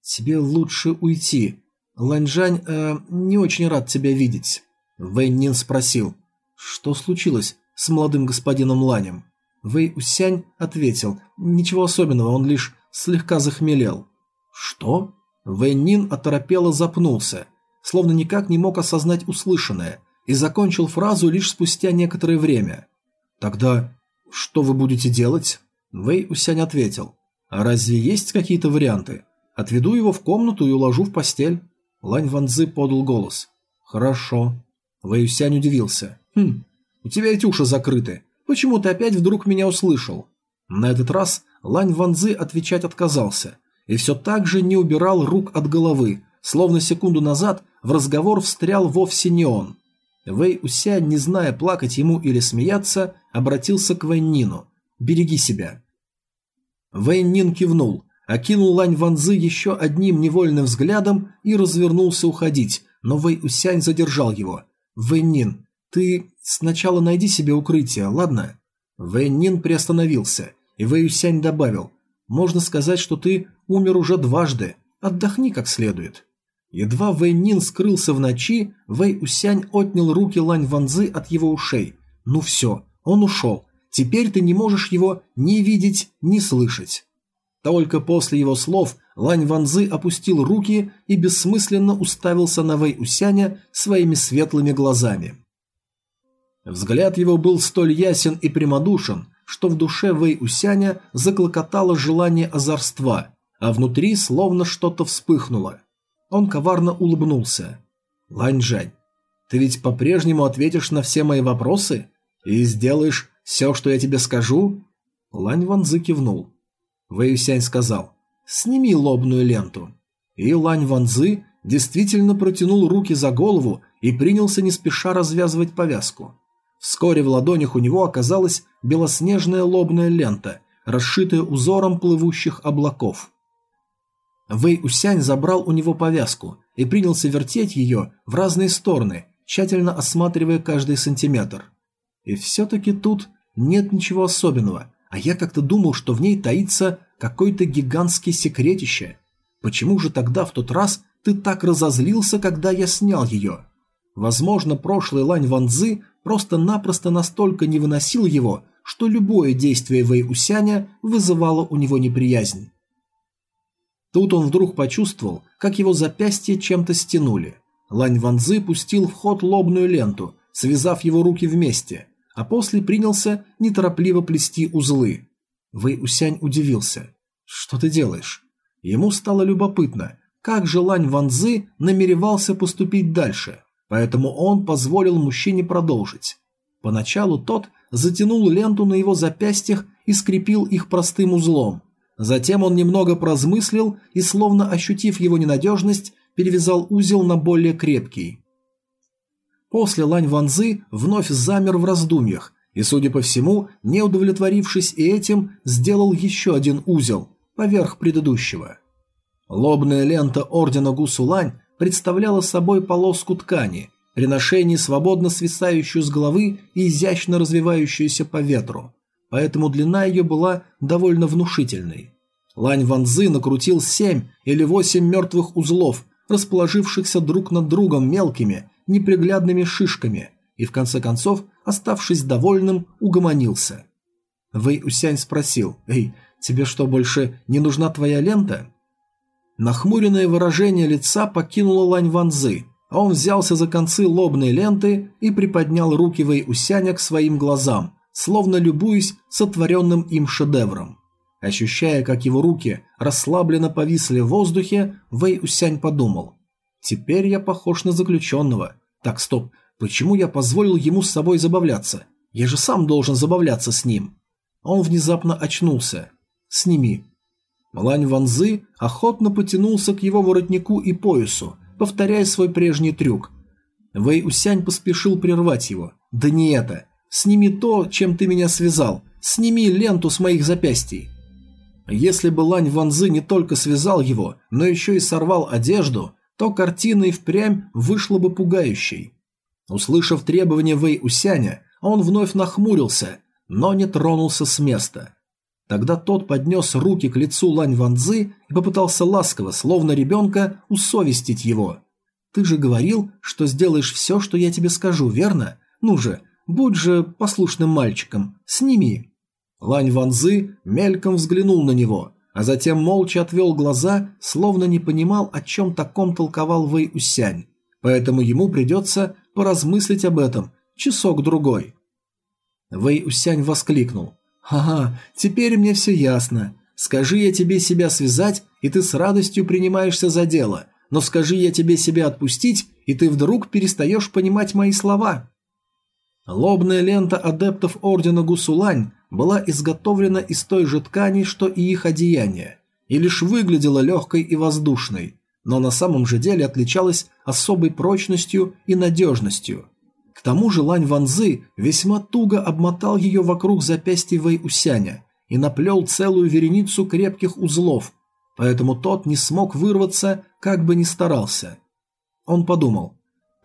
«Тебе лучше уйти. Ланьжань э, не очень рад тебя видеть». Вэй Нин спросил. «Что случилось с молодым господином Ланем?» Вэй Усянь ответил, ничего особенного, он лишь слегка захмелел. Что? Вэй Нин оторопело запнулся, словно никак не мог осознать услышанное, и закончил фразу лишь спустя некоторое время. Тогда что вы будете делать? Вэй Усянь ответил. А разве есть какие-то варианты? Отведу его в комнату и уложу в постель. Лань Ванзы подал голос. Хорошо. Вэй Усянь удивился. Хм, у тебя эти уши закрыты. Почему ты опять вдруг меня услышал? На этот раз Лань Ванзы отвечать отказался и все так же не убирал рук от головы, словно секунду назад в разговор встрял вовсе не он. Вэй Уся, не зная, плакать ему или смеяться, обратился к Вэй Нину. «Береги себя». Вэй Нин кивнул, окинул Лань Ванзы еще одним невольным взглядом и развернулся уходить, но Вэй Усянь задержал его. «Вэй Нин, ты сначала найди себе укрытие, ладно?» Вэй Нин приостановился, и Вэй Усянь добавил. «Можно сказать, что ты умер уже дважды. Отдохни как следует». Едва Вэй Нин скрылся в ночи, Вэй Усянь отнял руки Лань Ванзы от его ушей. «Ну все, он ушел. Теперь ты не можешь его ни видеть, ни слышать». Только после его слов Лань Ванзы опустил руки и бессмысленно уставился на Вэй Усяня своими светлыми глазами. Взгляд его был столь ясен и прямодушен, что в душе Вэй Усяня заклокотало желание озорства, а внутри словно что-то вспыхнуло. Он коварно улыбнулся. «Лань Жань, ты ведь по-прежнему ответишь на все мои вопросы и сделаешь все, что я тебе скажу?» Лань Ванзы кивнул. Вэй Усянь сказал «Сними лобную ленту». И Лань Ванзы действительно протянул руки за голову и принялся не спеша развязывать повязку. Вскоре в ладонях у него оказалась белоснежная лобная лента, расшитая узором плывущих облаков. Вэй Усянь забрал у него повязку и принялся вертеть ее в разные стороны, тщательно осматривая каждый сантиметр. И все-таки тут нет ничего особенного, а я как-то думал, что в ней таится какой-то гигантский секретище. Почему же тогда в тот раз ты так разозлился, когда я снял ее? Возможно, прошлый Лань Ванзы просто-напросто настолько не выносил его, что любое действие Вэй Усяня вызывало у него неприязнь. Тут он вдруг почувствовал, как его запястье чем-то стянули. Лань Ванзы пустил в ход лобную ленту, связав его руки вместе, а после принялся неторопливо плести узлы. Вэй Усянь удивился. «Что ты делаешь?» Ему стало любопытно, как же Лань Ванзы намеревался поступить дальше – поэтому он позволил мужчине продолжить. Поначалу тот затянул ленту на его запястьях и скрепил их простым узлом. Затем он немного прозмыслил и, словно ощутив его ненадежность, перевязал узел на более крепкий. После Лань Ванзы вновь замер в раздумьях и, судя по всему, не удовлетворившись и этим, сделал еще один узел поверх предыдущего. Лобная лента ордена Гусулань представляла собой полоску ткани, при ношении свободно свисающую с головы и изящно развивающуюся по ветру, поэтому длина ее была довольно внушительной. Лань Ванзы накрутил семь или восемь мертвых узлов, расположившихся друг над другом мелкими, неприглядными шишками, и в конце концов, оставшись довольным, угомонился. Вэй Усянь спросил, «Эй, тебе что, больше не нужна твоя лента?» Нахмуренное выражение лица покинуло Лань Ванзы, а он взялся за концы лобной ленты и приподнял руки Вэй Усяня к своим глазам, словно любуясь сотворенным им шедевром. Ощущая, как его руки расслабленно повисли в воздухе, Вэй Усянь подумал. «Теперь я похож на заключенного. Так, стоп, почему я позволил ему с собой забавляться? Я же сам должен забавляться с ним». Он внезапно очнулся. «Сними, Лань Ванзы охотно потянулся к его воротнику и поясу, повторяя свой прежний трюк. Вэй Усянь поспешил прервать его. «Да не это! Сними то, чем ты меня связал! Сними ленту с моих запястий!» Если бы Лань Ванзы не только связал его, но еще и сорвал одежду, то картина и впрямь вышла бы пугающей. Услышав требования Вэй Усяня, он вновь нахмурился, но не тронулся с места. Тогда тот поднес руки к лицу Лань Ванзы и попытался ласково, словно ребенка, усовестить его. «Ты же говорил, что сделаешь все, что я тебе скажу, верно? Ну же, будь же послушным мальчиком, сними». Лань Ванзы мельком взглянул на него, а затем молча отвел глаза, словно не понимал, о чем таком толковал Вэй Усянь. Поэтому ему придется поразмыслить об этом часок-другой. Вэй Усянь воскликнул. «Ага, теперь мне все ясно. Скажи я тебе себя связать, и ты с радостью принимаешься за дело, но скажи я тебе себя отпустить, и ты вдруг перестаешь понимать мои слова». Лобная лента адептов Ордена Гусулань была изготовлена из той же ткани, что и их одеяние, и лишь выглядела легкой и воздушной, но на самом же деле отличалась особой прочностью и надежностью. К тому же Лань Ванзы весьма туго обмотал ее вокруг запястья Вэй Усяня и наплел целую вереницу крепких узлов, поэтому тот не смог вырваться, как бы ни старался. Он подумал,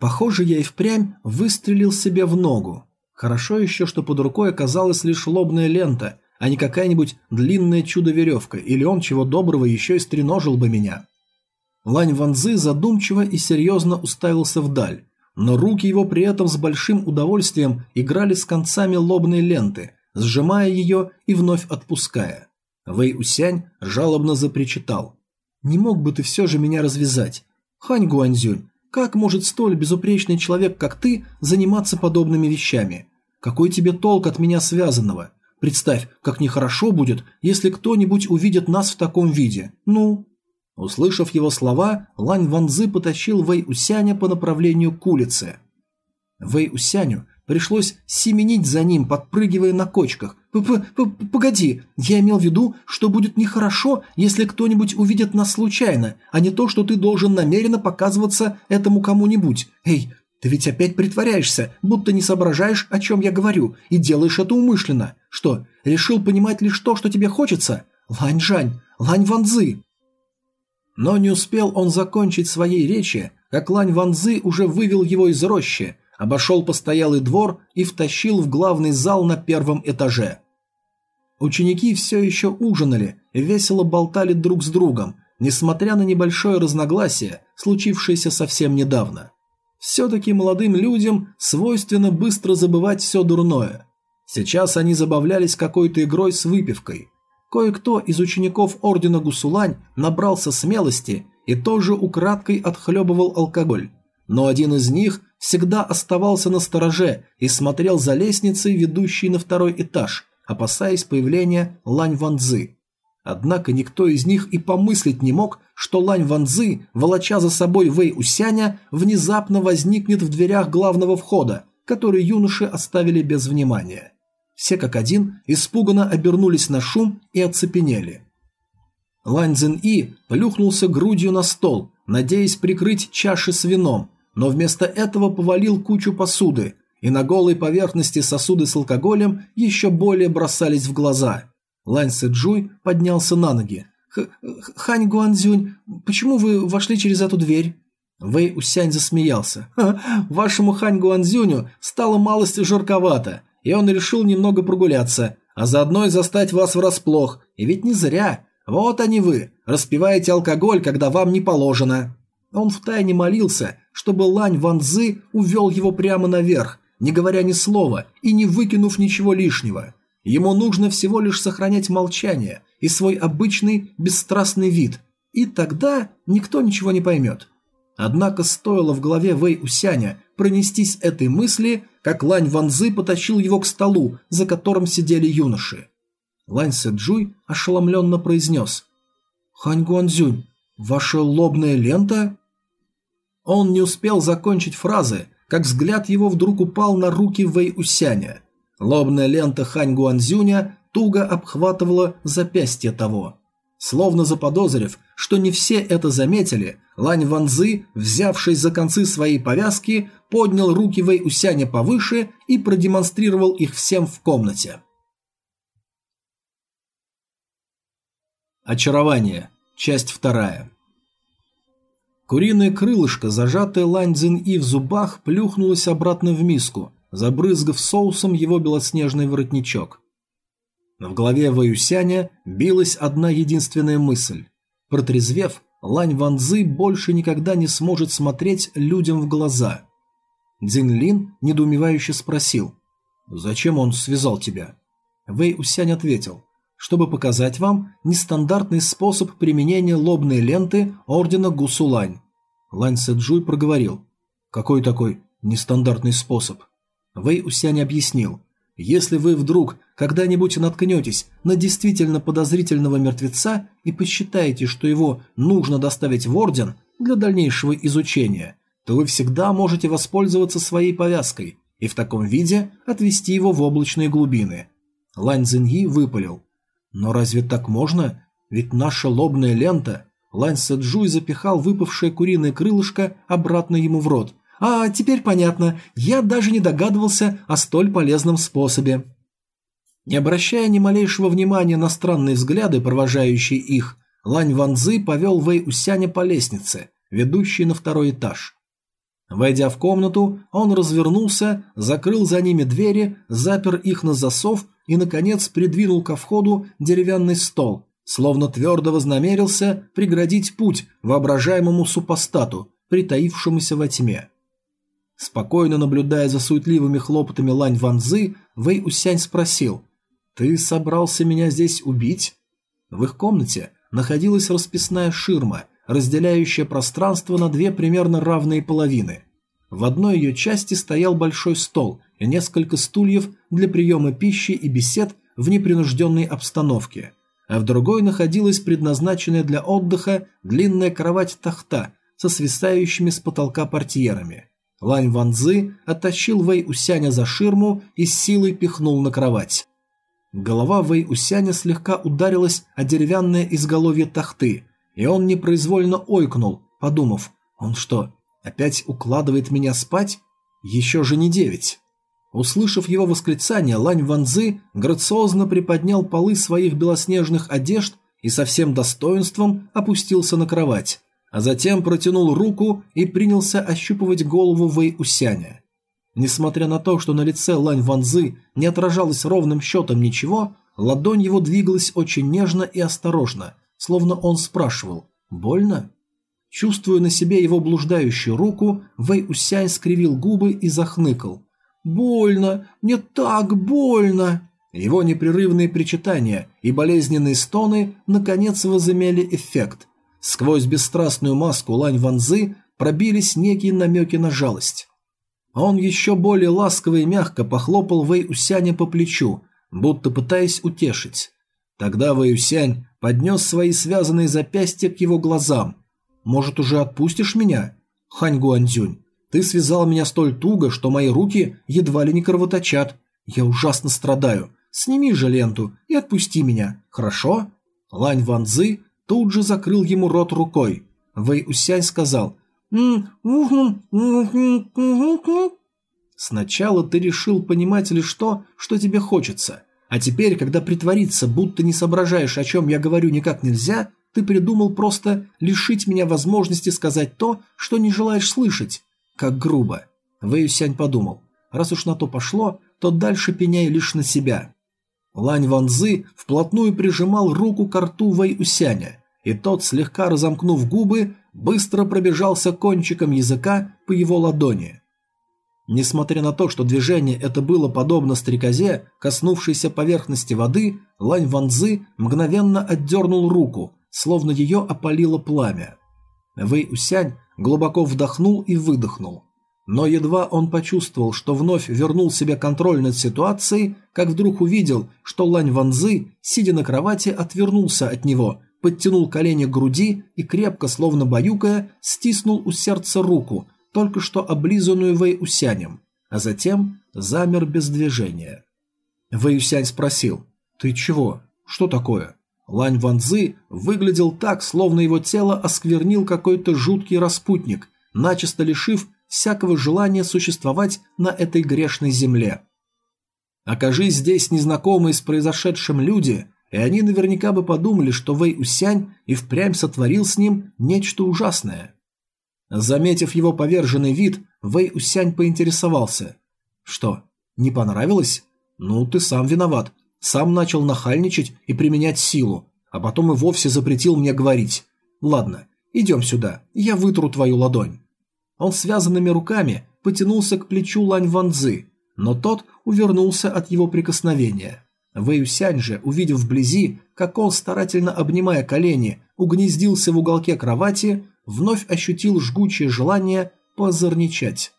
Похоже, я и впрямь выстрелил себе в ногу. Хорошо еще, что под рукой оказалась лишь лобная лента, а не какая-нибудь длинная чудо-веревка, или он, чего доброго, еще и стреножил бы меня. Лань Ванзы задумчиво и серьезно уставился вдаль, но руки его при этом с большим удовольствием играли с концами лобной ленты, сжимая ее и вновь отпуская. Вэй Усянь жалобно запричитал. «Не мог бы ты все же меня развязать? Хань Гуанзюнь, как может столь безупречный человек, как ты, заниматься подобными вещами? Какой тебе толк от меня связанного? Представь, как нехорошо будет, если кто-нибудь увидит нас в таком виде. Ну?» Услышав его слова, Лань Ванзы потащил Вэй Усяня по направлению к улице. Вэй Усяню Пришлось семенить за ним, подпрыгивая на кочках. П -п «Погоди, я имел в виду, что будет нехорошо, если кто-нибудь увидит нас случайно, а не то, что ты должен намеренно показываться этому кому-нибудь. Эй, ты ведь опять притворяешься, будто не соображаешь, о чем я говорю, и делаешь это умышленно. Что, решил понимать лишь то, что тебе хочется? Лань-жань, Лань Ванзы!» Но не успел он закончить своей речи, как Лань Ванзы уже вывел его из рощи, обошел постоялый двор и втащил в главный зал на первом этаже. Ученики все еще ужинали весело болтали друг с другом, несмотря на небольшое разногласие, случившееся совсем недавно. Все-таки молодым людям свойственно быстро забывать все дурное. Сейчас они забавлялись какой-то игрой с выпивкой. Кое-кто из учеников Ордена Гусулань набрался смелости и тоже украдкой отхлебывал алкоголь. Но один из них всегда оставался на стороже и смотрел за лестницей, ведущей на второй этаж, опасаясь появления Лань Ванзы. Однако никто из них и помыслить не мог, что Лань Ванзы, волоча за собой Вэй Усяня, внезапно возникнет в дверях главного входа, который юноши оставили без внимания. Все как один испуганно обернулись на шум и оцепенели. Лань Цзин И плюхнулся грудью на стол, надеясь прикрыть чаши с вином, но вместо этого повалил кучу посуды, и на голой поверхности сосуды с алкоголем еще более бросались в глаза. Лань Сэджуй поднялся на ноги. «Хань Гуанзюнь, почему вы вошли через эту дверь?» Вэй Усянь засмеялся. «Вашему Хань Гуанзюню стало малость жарковато, и он решил немного прогуляться, а заодно и застать вас врасплох. И ведь не зря. Вот они вы, распиваете алкоголь, когда вам не положено». Он втайне молился, чтобы Лань Ванзы увел его прямо наверх, не говоря ни слова и не выкинув ничего лишнего. Ему нужно всего лишь сохранять молчание и свой обычный бесстрастный вид, и тогда никто ничего не поймет. Однако стоило в голове Вэй Усяня пронестись этой мысли, как Лань Ванзы потащил его к столу, за которым сидели юноши. Лань Сэджуй ошеломленно произнес «Хань Гуанзюнь, ваша лобная лента?» Он не успел закончить фразы, как взгляд его вдруг упал на руки Вэй Усяня. Лобная лента Хань Гуанзюня туго обхватывала запястье того. Словно заподозрив, что не все это заметили, Лань Ванзы, взявшись за концы своей повязки, поднял руки Вэй Усяня повыше и продемонстрировал их всем в комнате. Очарование. Часть вторая. Куриное крылышко, зажатое Лань Цзин И в зубах, плюхнулось обратно в миску, забрызгав соусом его белоснежный воротничок. В голове Ваюсяня билась одна единственная мысль. Протрезвев, Лань Ванзы больше никогда не сможет смотреть людям в глаза. Цзин Лин недоумевающе спросил, «Зачем он связал тебя?» Вэй Усянь ответил, чтобы показать вам нестандартный способ применения лобной ленты ордена Гусулань. Лань Сэджуй проговорил, какой такой нестандартный способ? Вэй Усянь объяснил, если вы вдруг когда-нибудь наткнетесь на действительно подозрительного мертвеца и посчитаете, что его нужно доставить в орден для дальнейшего изучения, то вы всегда можете воспользоваться своей повязкой и в таком виде отвести его в облачные глубины. Лань Цзиньи выпалил. Но разве так можно? Ведь наша лобная лента... Лань Сэджуй запихал выпавшее куриное крылышко обратно ему в рот. «А, теперь понятно. Я даже не догадывался о столь полезном способе». Не обращая ни малейшего внимания на странные взгляды, провожающие их, Лань Ванзы повел Вэй Усяня по лестнице, ведущей на второй этаж. Войдя в комнату, он развернулся, закрыл за ними двери, запер их на засов и, наконец, придвинул ко входу деревянный стол, словно твердо вознамерился преградить путь воображаемому супостату, притаившемуся во тьме. Спокойно наблюдая за суетливыми хлопотами Лань Ванзы, Вэй Усянь спросил, «Ты собрался меня здесь убить?» В их комнате находилась расписная ширма, разделяющая пространство на две примерно равные половины. В одной ее части стоял большой стол несколько стульев для приема пищи и бесед в непринужденной обстановке, а в другой находилась предназначенная для отдыха длинная кровать-тахта со свисающими с потолка портьерами. Лань Ванзы оттащил Вэй Усяня за ширму и с силой пихнул на кровать. Голова Вэй Усяня слегка ударилась о деревянное изголовье тахты, и он непроизвольно ойкнул, подумав, он что, опять укладывает меня спать? Еще же не девять. Услышав его восклицание, Лань Ванзы грациозно приподнял полы своих белоснежных одежд и со всем достоинством опустился на кровать, а затем протянул руку и принялся ощупывать голову Вэй Усяня. Несмотря на то, что на лице Лань Ванзы не отражалось ровным счетом ничего, ладонь его двигалась очень нежно и осторожно, словно он спрашивал «Больно?». Чувствуя на себе его блуждающую руку, Вэй Усянь скривил губы и захныкал. «Больно! Мне так больно!» Его непрерывные причитания и болезненные стоны наконец возымели эффект. Сквозь бесстрастную маску Лань Ванзы пробились некие намеки на жалость. Он еще более ласково и мягко похлопал Вэй Усяня по плечу, будто пытаясь утешить. Тогда Вэй Усянь поднес свои связанные запястья к его глазам. «Может, уже отпустишь меня?» «Хань Гуанзюнь, ты связал меня столь туго, что мои руки едва ли не кровоточат. Я ужасно страдаю. Сними же ленту и отпусти меня, хорошо?» Лань Ван Цзы тут же закрыл ему рот рукой. Вэй Усянь сказал Сначала ты решил понимать лишь то, что тебе хочется, а теперь, когда притвориться, будто не соображаешь, о чем я говорю никак нельзя, ты придумал просто лишить меня возможности сказать то, что не желаешь слышать. Как грубо. Вэйюсянь подумал, раз уж на то пошло, то дальше пеняй лишь на себя. Лань Ванзы вплотную прижимал руку к рту Вэйюсяня, и тот, слегка разомкнув губы, быстро пробежался кончиком языка по его ладони. Несмотря на то, что движение это было подобно стрекозе, коснувшейся поверхности воды, Лань Ванзы мгновенно отдернул руку, словно ее опалило пламя. Вэй Усянь глубоко вдохнул и выдохнул. Но едва он почувствовал, что вновь вернул себе контроль над ситуацией, как вдруг увидел, что Лань Ванзы, сидя на кровати, отвернулся от него подтянул колени к груди и крепко, словно баюкая, стиснул у сердца руку, только что облизанную Вэй Усянем, а затем замер без движения. Вэй Усянь спросил, «Ты чего? Что такое?» Лань Ванзы выглядел так, словно его тело осквернил какой-то жуткий распутник, начисто лишив всякого желания существовать на этой грешной земле. Окажись здесь незнакомые с произошедшим люди, и они наверняка бы подумали, что Вэй Усянь и впрямь сотворил с ним нечто ужасное. Заметив его поверженный вид, Вэй Усянь поинтересовался. «Что, не понравилось? Ну, ты сам виноват. Сам начал нахальничать и применять силу, а потом и вовсе запретил мне говорить. Ладно, идем сюда, я вытру твою ладонь». Он связанными руками потянулся к плечу Лань Ванзы, но тот увернулся от его прикосновения. Вэйюсянь же, увидев вблизи, как он, старательно обнимая колени, угнездился в уголке кровати, вновь ощутил жгучее желание позорничать.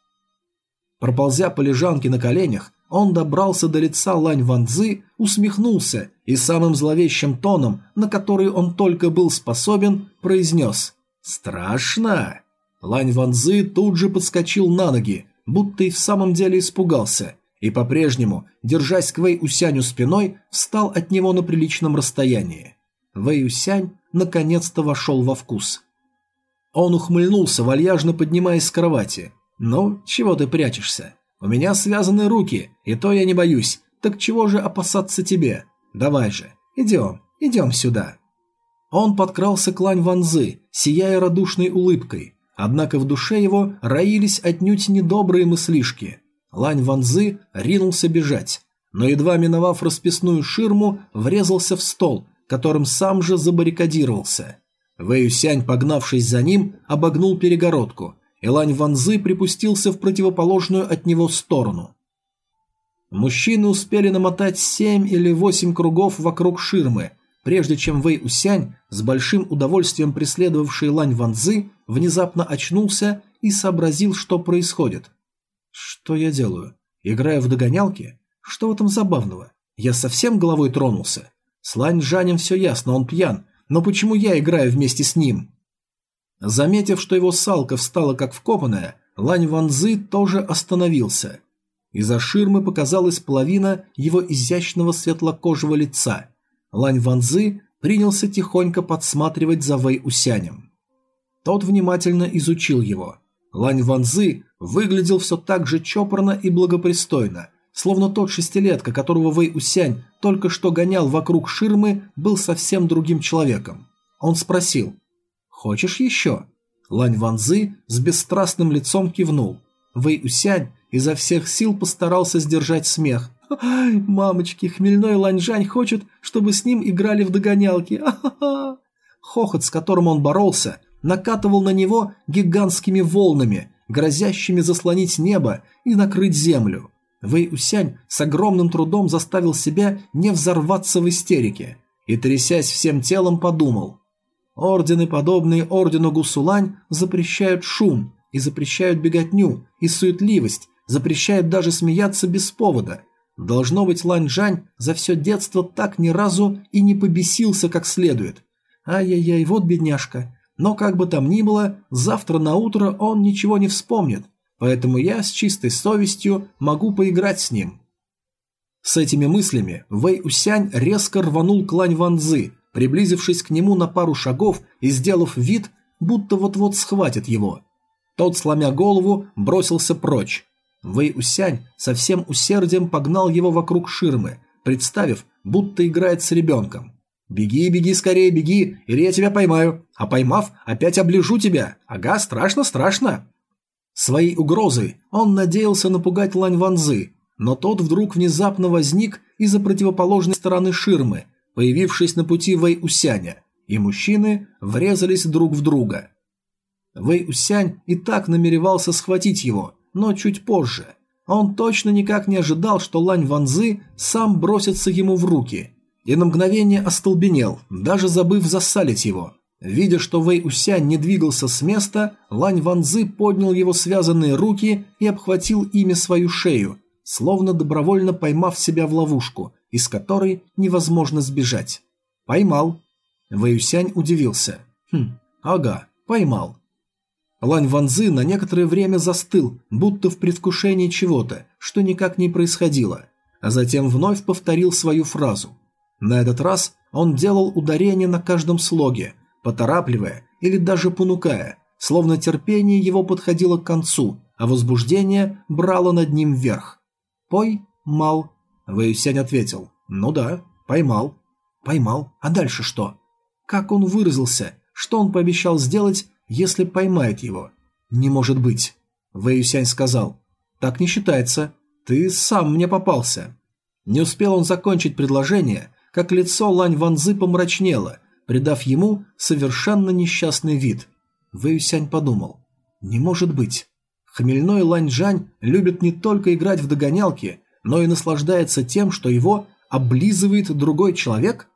Проползя по лежанке на коленях, он добрался до лица Лань Ванзы, усмехнулся и самым зловещим тоном, на который он только был способен, произнес «Страшно!». Лань Ванзы тут же подскочил на ноги, будто и в самом деле испугался, и по-прежнему, держась к Вэй Усяню спиной, встал от него на приличном расстоянии. Вэй Усянь наконец-то вошел во вкус. Он ухмыльнулся, вальяжно поднимаясь с кровати. «Ну, чего ты прячешься? У меня связаны руки, и то я не боюсь. Так чего же опасаться тебе? Давай же, идем, идем сюда». Он подкрался к Лань Ванзы, сияя радушной улыбкой. Однако в душе его роились отнюдь недобрые мыслишки. Лань Ванзы ринулся бежать, но едва миновав расписную ширму, врезался в стол, которым сам же забаррикадировался. Вэйюсянь, погнавшись за ним, обогнул перегородку, и Лань Ванзы припустился в противоположную от него сторону. Мужчины успели намотать семь или восемь кругов вокруг ширмы, прежде чем Вэй Усянь, с большим удовольствием преследовавший Лань Ванзы, внезапно очнулся и сообразил, что происходит. «Что я делаю? Играю в догонялки? Что в этом забавного? Я совсем головой тронулся? С Лань Жанем все ясно, он пьян, но почему я играю вместе с ним?» Заметив, что его салка встала как вкопанная, Лань Ванзы тоже остановился. Из-за ширмы показалась половина его изящного светлокожего лица. Лань Ванзы принялся тихонько подсматривать за Вэй Усянем. Тот внимательно изучил его. Лань Ванзы выглядел все так же чопорно и благопристойно, словно тот шестилетка, которого Вэй Усянь только что гонял вокруг ширмы, был совсем другим человеком. Он спросил «Хочешь еще?» Лань Ванзы с бесстрастным лицом кивнул. Вэй Усянь изо всех сил постарался сдержать смех. «Ай, мамочки, хмельной Ланьжань хочет, чтобы с ним играли в догонялки. А-ха-ха!» Хохот, с которым он боролся, накатывал на него гигантскими волнами, грозящими заслонить небо и накрыть землю. Вэй Усянь с огромным трудом заставил себя не взорваться в истерике и, трясясь всем телом, подумал. Ордены, подобные ордену Гусулань, запрещают шум и запрещают беготню и суетливость, запрещают даже смеяться без повода. Должно быть, Лань Жань за все детство так ни разу и не побесился как следует. Ай-яй-яй, вот бедняжка. Но как бы там ни было, завтра на утро он ничего не вспомнит, поэтому я с чистой совестью могу поиграть с ним. С этими мыслями Вэй Усянь резко рванул к Лань Ванзы, приблизившись к нему на пару шагов и сделав вид, будто вот-вот схватит его. Тот, сломя голову, бросился прочь. Вэй Усянь со всем усердием погнал его вокруг ширмы, представив, будто играет с ребенком. «Беги, беги скорее, беги, или я тебя поймаю, а поймав, опять оближу тебя. Ага, страшно, страшно». Своей угрозой он надеялся напугать Лань Ванзы, но тот вдруг внезапно возник из-за противоположной стороны ширмы появившись на пути Вэй Усяня, и мужчины врезались друг в друга. Вэй Усянь и так намеревался схватить его, но чуть позже. Он точно никак не ожидал, что Лань Ванзы сам бросится ему в руки, и на мгновение остолбенел, даже забыв засалить его. Видя, что Вэй Усянь не двигался с места, Лань Ванзы поднял его связанные руки и обхватил ими свою шею, словно добровольно поймав себя в ловушку, из которой невозможно сбежать. Поймал. Вэюсянь удивился. Хм, ага, поймал. Лань Ванзы на некоторое время застыл, будто в предвкушении чего-то, что никак не происходило, а затем вновь повторил свою фразу. На этот раз он делал ударение на каждом слоге, поторапливая или даже понукая, словно терпение его подходило к концу, а возбуждение брало над ним вверх. «Пой, мал, Вэйсянь ответил. «Ну да, поймал». «Поймал. А дальше что?» Как он выразился? Что он пообещал сделать, если поймает его? «Не может быть». Вэйсянь сказал. «Так не считается. Ты сам мне попался». Не успел он закончить предложение, как лицо Лань Ванзы помрачнело, придав ему совершенно несчастный вид. Вэйсянь подумал. «Не может быть». Хмельной Лань Жань любит не только играть в догонялки, но и наслаждается тем, что его облизывает другой человек?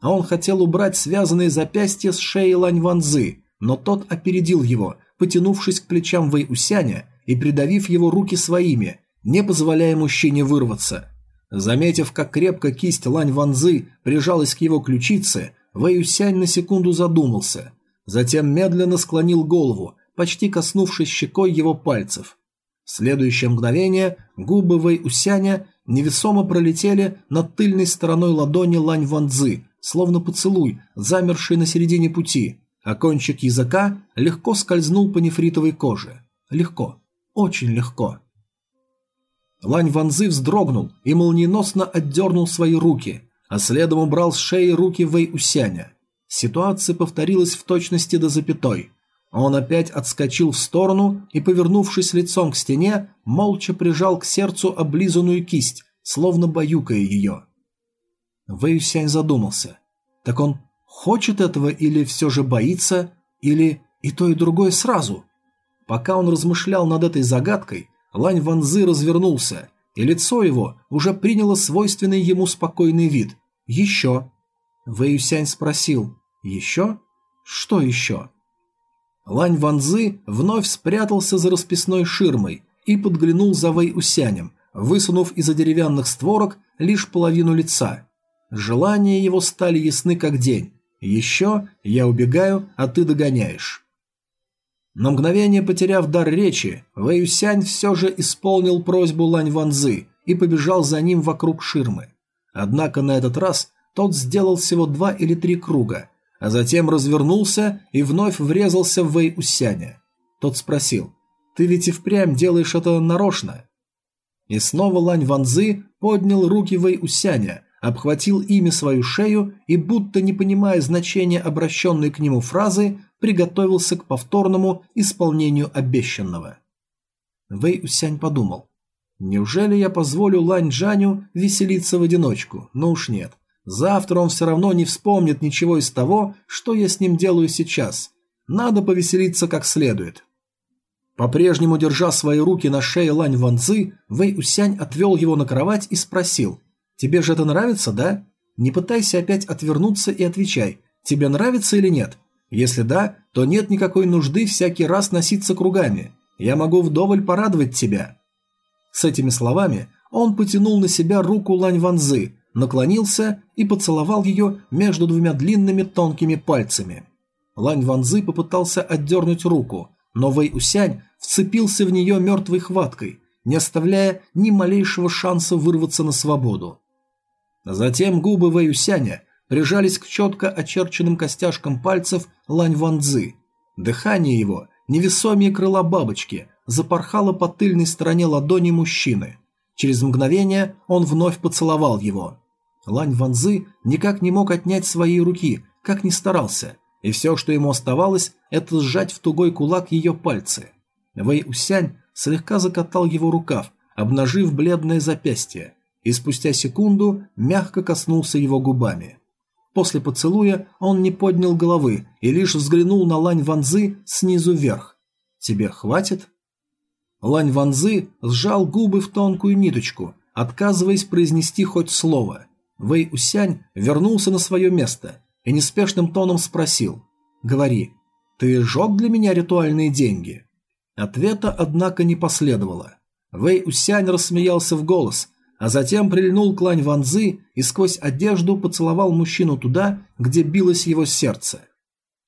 А он хотел убрать связанные запястья с шеи Лань Ванзы, но тот опередил его, потянувшись к плечам Вэй Усяня и придавив его руки своими, не позволяя мужчине вырваться. Заметив, как крепко кисть Лань Ванзы прижалась к его ключице, Вэй Усянь на секунду задумался, затем медленно склонил голову, почти коснувшись щекой его пальцев. В следующее мгновение губы Вэй Усяня невесомо пролетели над тыльной стороной ладони Лань Ванзы, словно поцелуй, замерший на середине пути, а кончик языка легко скользнул по нефритовой коже. Легко. Очень легко. Лань Ванзы вздрогнул и молниеносно отдернул свои руки, а следом убрал с шеи руки Вэй Усяня. Ситуация повторилась в точности до запятой. Он опять отскочил в сторону и, повернувшись лицом к стене, молча прижал к сердцу облизанную кисть, словно баюкая ее. Вэй Усянь задумался. Так он хочет этого или все же боится, или и то и другое сразу? Пока он размышлял над этой загадкой, Лань Ванзы развернулся, и лицо его уже приняло свойственный ему спокойный вид. «Еще». Вэй Юсянь спросил «Еще? Что еще?» Лань Ванзы вновь спрятался за расписной ширмой и подглянул за Вэй Усянем, высунув из-за деревянных створок лишь половину лица. Желания его стали ясны как день. «Еще я убегаю, а ты догоняешь». На мгновение потеряв дар речи, Вэйюсянь все же исполнил просьбу Лань Ванзы и побежал за ним вокруг ширмы. Однако на этот раз тот сделал всего два или три круга, а затем развернулся и вновь врезался в Вэйюсяня. Тот спросил, «Ты ведь и впрямь делаешь это нарочно?» И снова Лань Ванзы поднял руки Вэйюсяня, обхватил ими свою шею и, будто не понимая значения обращенной к нему фразы, приготовился к повторному исполнению обещанного. Вэй Усянь подумал. Неужели я позволю Лань Джаню веселиться в одиночку? Ну уж нет. Завтра он все равно не вспомнит ничего из того, что я с ним делаю сейчас. Надо повеселиться как следует. По-прежнему держа свои руки на шее Лань Ванзы, Вэй Усянь отвел его на кровать и спросил. «Тебе же это нравится, да? Не пытайся опять отвернуться и отвечай, тебе нравится или нет? Если да, то нет никакой нужды всякий раз носиться кругами. Я могу вдоволь порадовать тебя». С этими словами он потянул на себя руку Лань Ванзы, наклонился и поцеловал ее между двумя длинными тонкими пальцами. Лань Ванзы попытался отдернуть руку, но Вэй Усянь вцепился в нее мертвой хваткой, не оставляя ни малейшего шанса вырваться на свободу. Затем губы Вэй Усяня прижались к четко очерченным костяшкам пальцев Лань Ванзы. Дыхание его, невесомее крыла бабочки, запорхало по тыльной стороне ладони мужчины. Через мгновение он вновь поцеловал его. Лань Ванзы никак не мог отнять свои руки, как ни старался, и все, что ему оставалось, это сжать в тугой кулак ее пальцы. Вэй Усянь слегка закатал его рукав, обнажив бледное запястье, и спустя секунду мягко коснулся его губами. После поцелуя он не поднял головы и лишь взглянул на Лань Ванзы снизу вверх. «Тебе хватит?» Лань Ванзы сжал губы в тонкую ниточку, отказываясь произнести хоть слово. Вэй Усянь вернулся на свое место и неспешным тоном спросил «Говори, ты сжег для меня ритуальные деньги?» Ответа, однако, не последовало. Вэй Усянь рассмеялся в голос, а затем прильнул к Лань Ванзы и сквозь одежду поцеловал мужчину туда, где билось его сердце.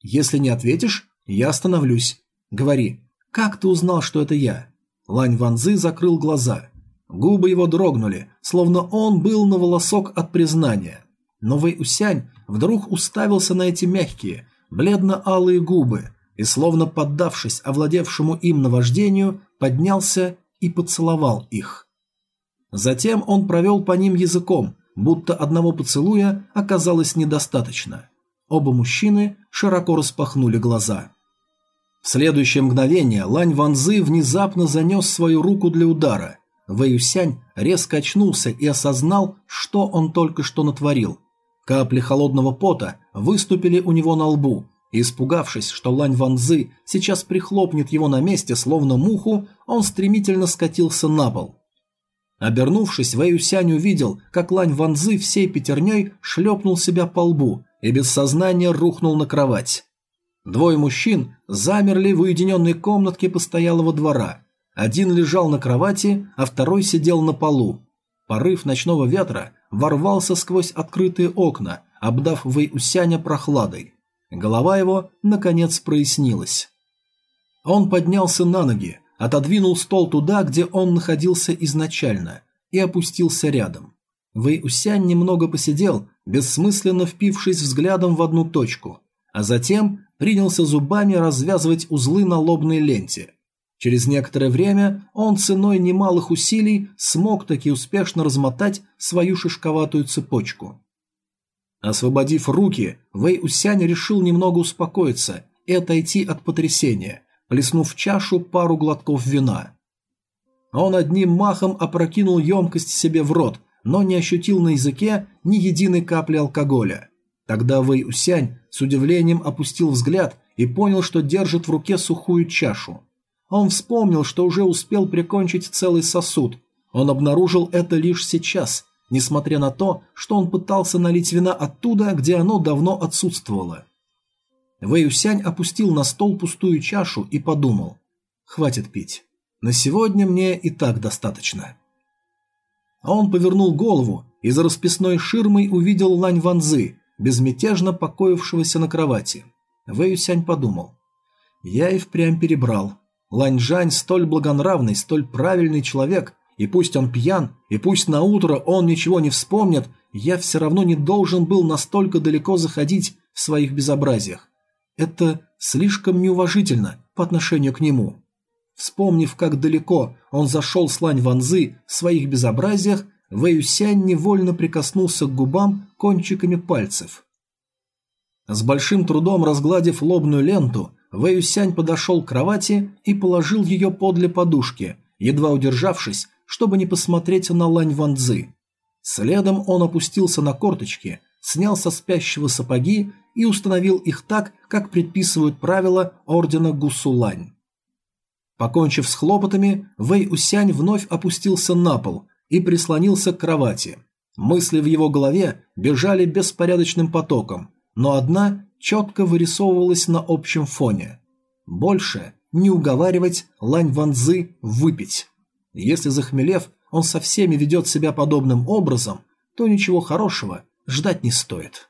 «Если не ответишь, я остановлюсь. Говори, как ты узнал, что это я?» Лань Ванзы закрыл глаза. Губы его дрогнули, словно он был на волосок от признания. Но Вэй Усянь вдруг уставился на эти мягкие, бледно-алые губы и, словно поддавшись овладевшему им наваждению, поднялся и поцеловал их. Затем он провел по ним языком, будто одного поцелуя оказалось недостаточно. Оба мужчины широко распахнули глаза. В следующее мгновение Лань Ванзы внезапно занес свою руку для удара. Вэюсянь резко очнулся и осознал, что он только что натворил. Капли холодного пота выступили у него на лбу. Испугавшись, что Лань Ванзы сейчас прихлопнет его на месте, словно муху, он стремительно скатился на пол. Обернувшись, Вэй Юсянь увидел, как Лань Ванзы всей пятерней шлепнул себя по лбу и без сознания рухнул на кровать. Двое мужчин замерли в уединенной комнатке постоялого двора. Один лежал на кровати, а второй сидел на полу. Порыв ночного ветра ворвался сквозь открытые окна, обдав Вэй Усяня прохладой. Голова его, наконец, прояснилась. Он поднялся на ноги, отодвинул стол туда, где он находился изначально, и опустился рядом. Вэй Усянь немного посидел, бессмысленно впившись взглядом в одну точку, а затем принялся зубами развязывать узлы на лобной ленте. Через некоторое время он ценой немалых усилий смог таки успешно размотать свою шишковатую цепочку. Освободив руки, Вэй Усянь решил немного успокоиться и отойти от потрясения, плеснув в чашу пару глотков вина. Он одним махом опрокинул емкость себе в рот, но не ощутил на языке ни единой капли алкоголя. Тогда Вэй Усянь с удивлением опустил взгляд и понял, что держит в руке сухую чашу. Он вспомнил, что уже успел прикончить целый сосуд. Он обнаружил это лишь сейчас, несмотря на то, что он пытался налить вина оттуда, где оно давно отсутствовало. Вэй Усянь опустил на стол пустую чашу и подумал. «Хватит пить. На сегодня мне и так достаточно». А он повернул голову и за расписной ширмой увидел Лань Ванзы, безмятежно покоившегося на кровати. Вэй Усянь подумал. «Я и впрямь перебрал. Лань Жань столь благонравный, столь правильный человек, и пусть он пьян, и пусть на утро он ничего не вспомнит, я все равно не должен был настолько далеко заходить в своих безобразиях. Это слишком неуважительно по отношению к нему. Вспомнив, как далеко он зашел с Лань Ванзы в своих безобразиях, Вэй Юсянь невольно прикоснулся к губам кончиками пальцев. С большим трудом разгладив лобную ленту, Вэй Юсянь подошел к кровати и положил ее подле подушки, едва удержавшись, чтобы не посмотреть на Лань Ванзы. Следом он опустился на корточки, снял со спящего сапоги и установил их так, как предписывают правила ордена Гусулань. Покончив с хлопотами, Вэй Усянь вновь опустился на пол и прислонился к кровати. Мысли в его голове бежали беспорядочным потоком, но одна четко вырисовывалась на общем фоне. Больше не уговаривать Лань Ванзы выпить. Если захмелев, он со всеми ведет себя подобным образом, то ничего хорошего ждать не стоит.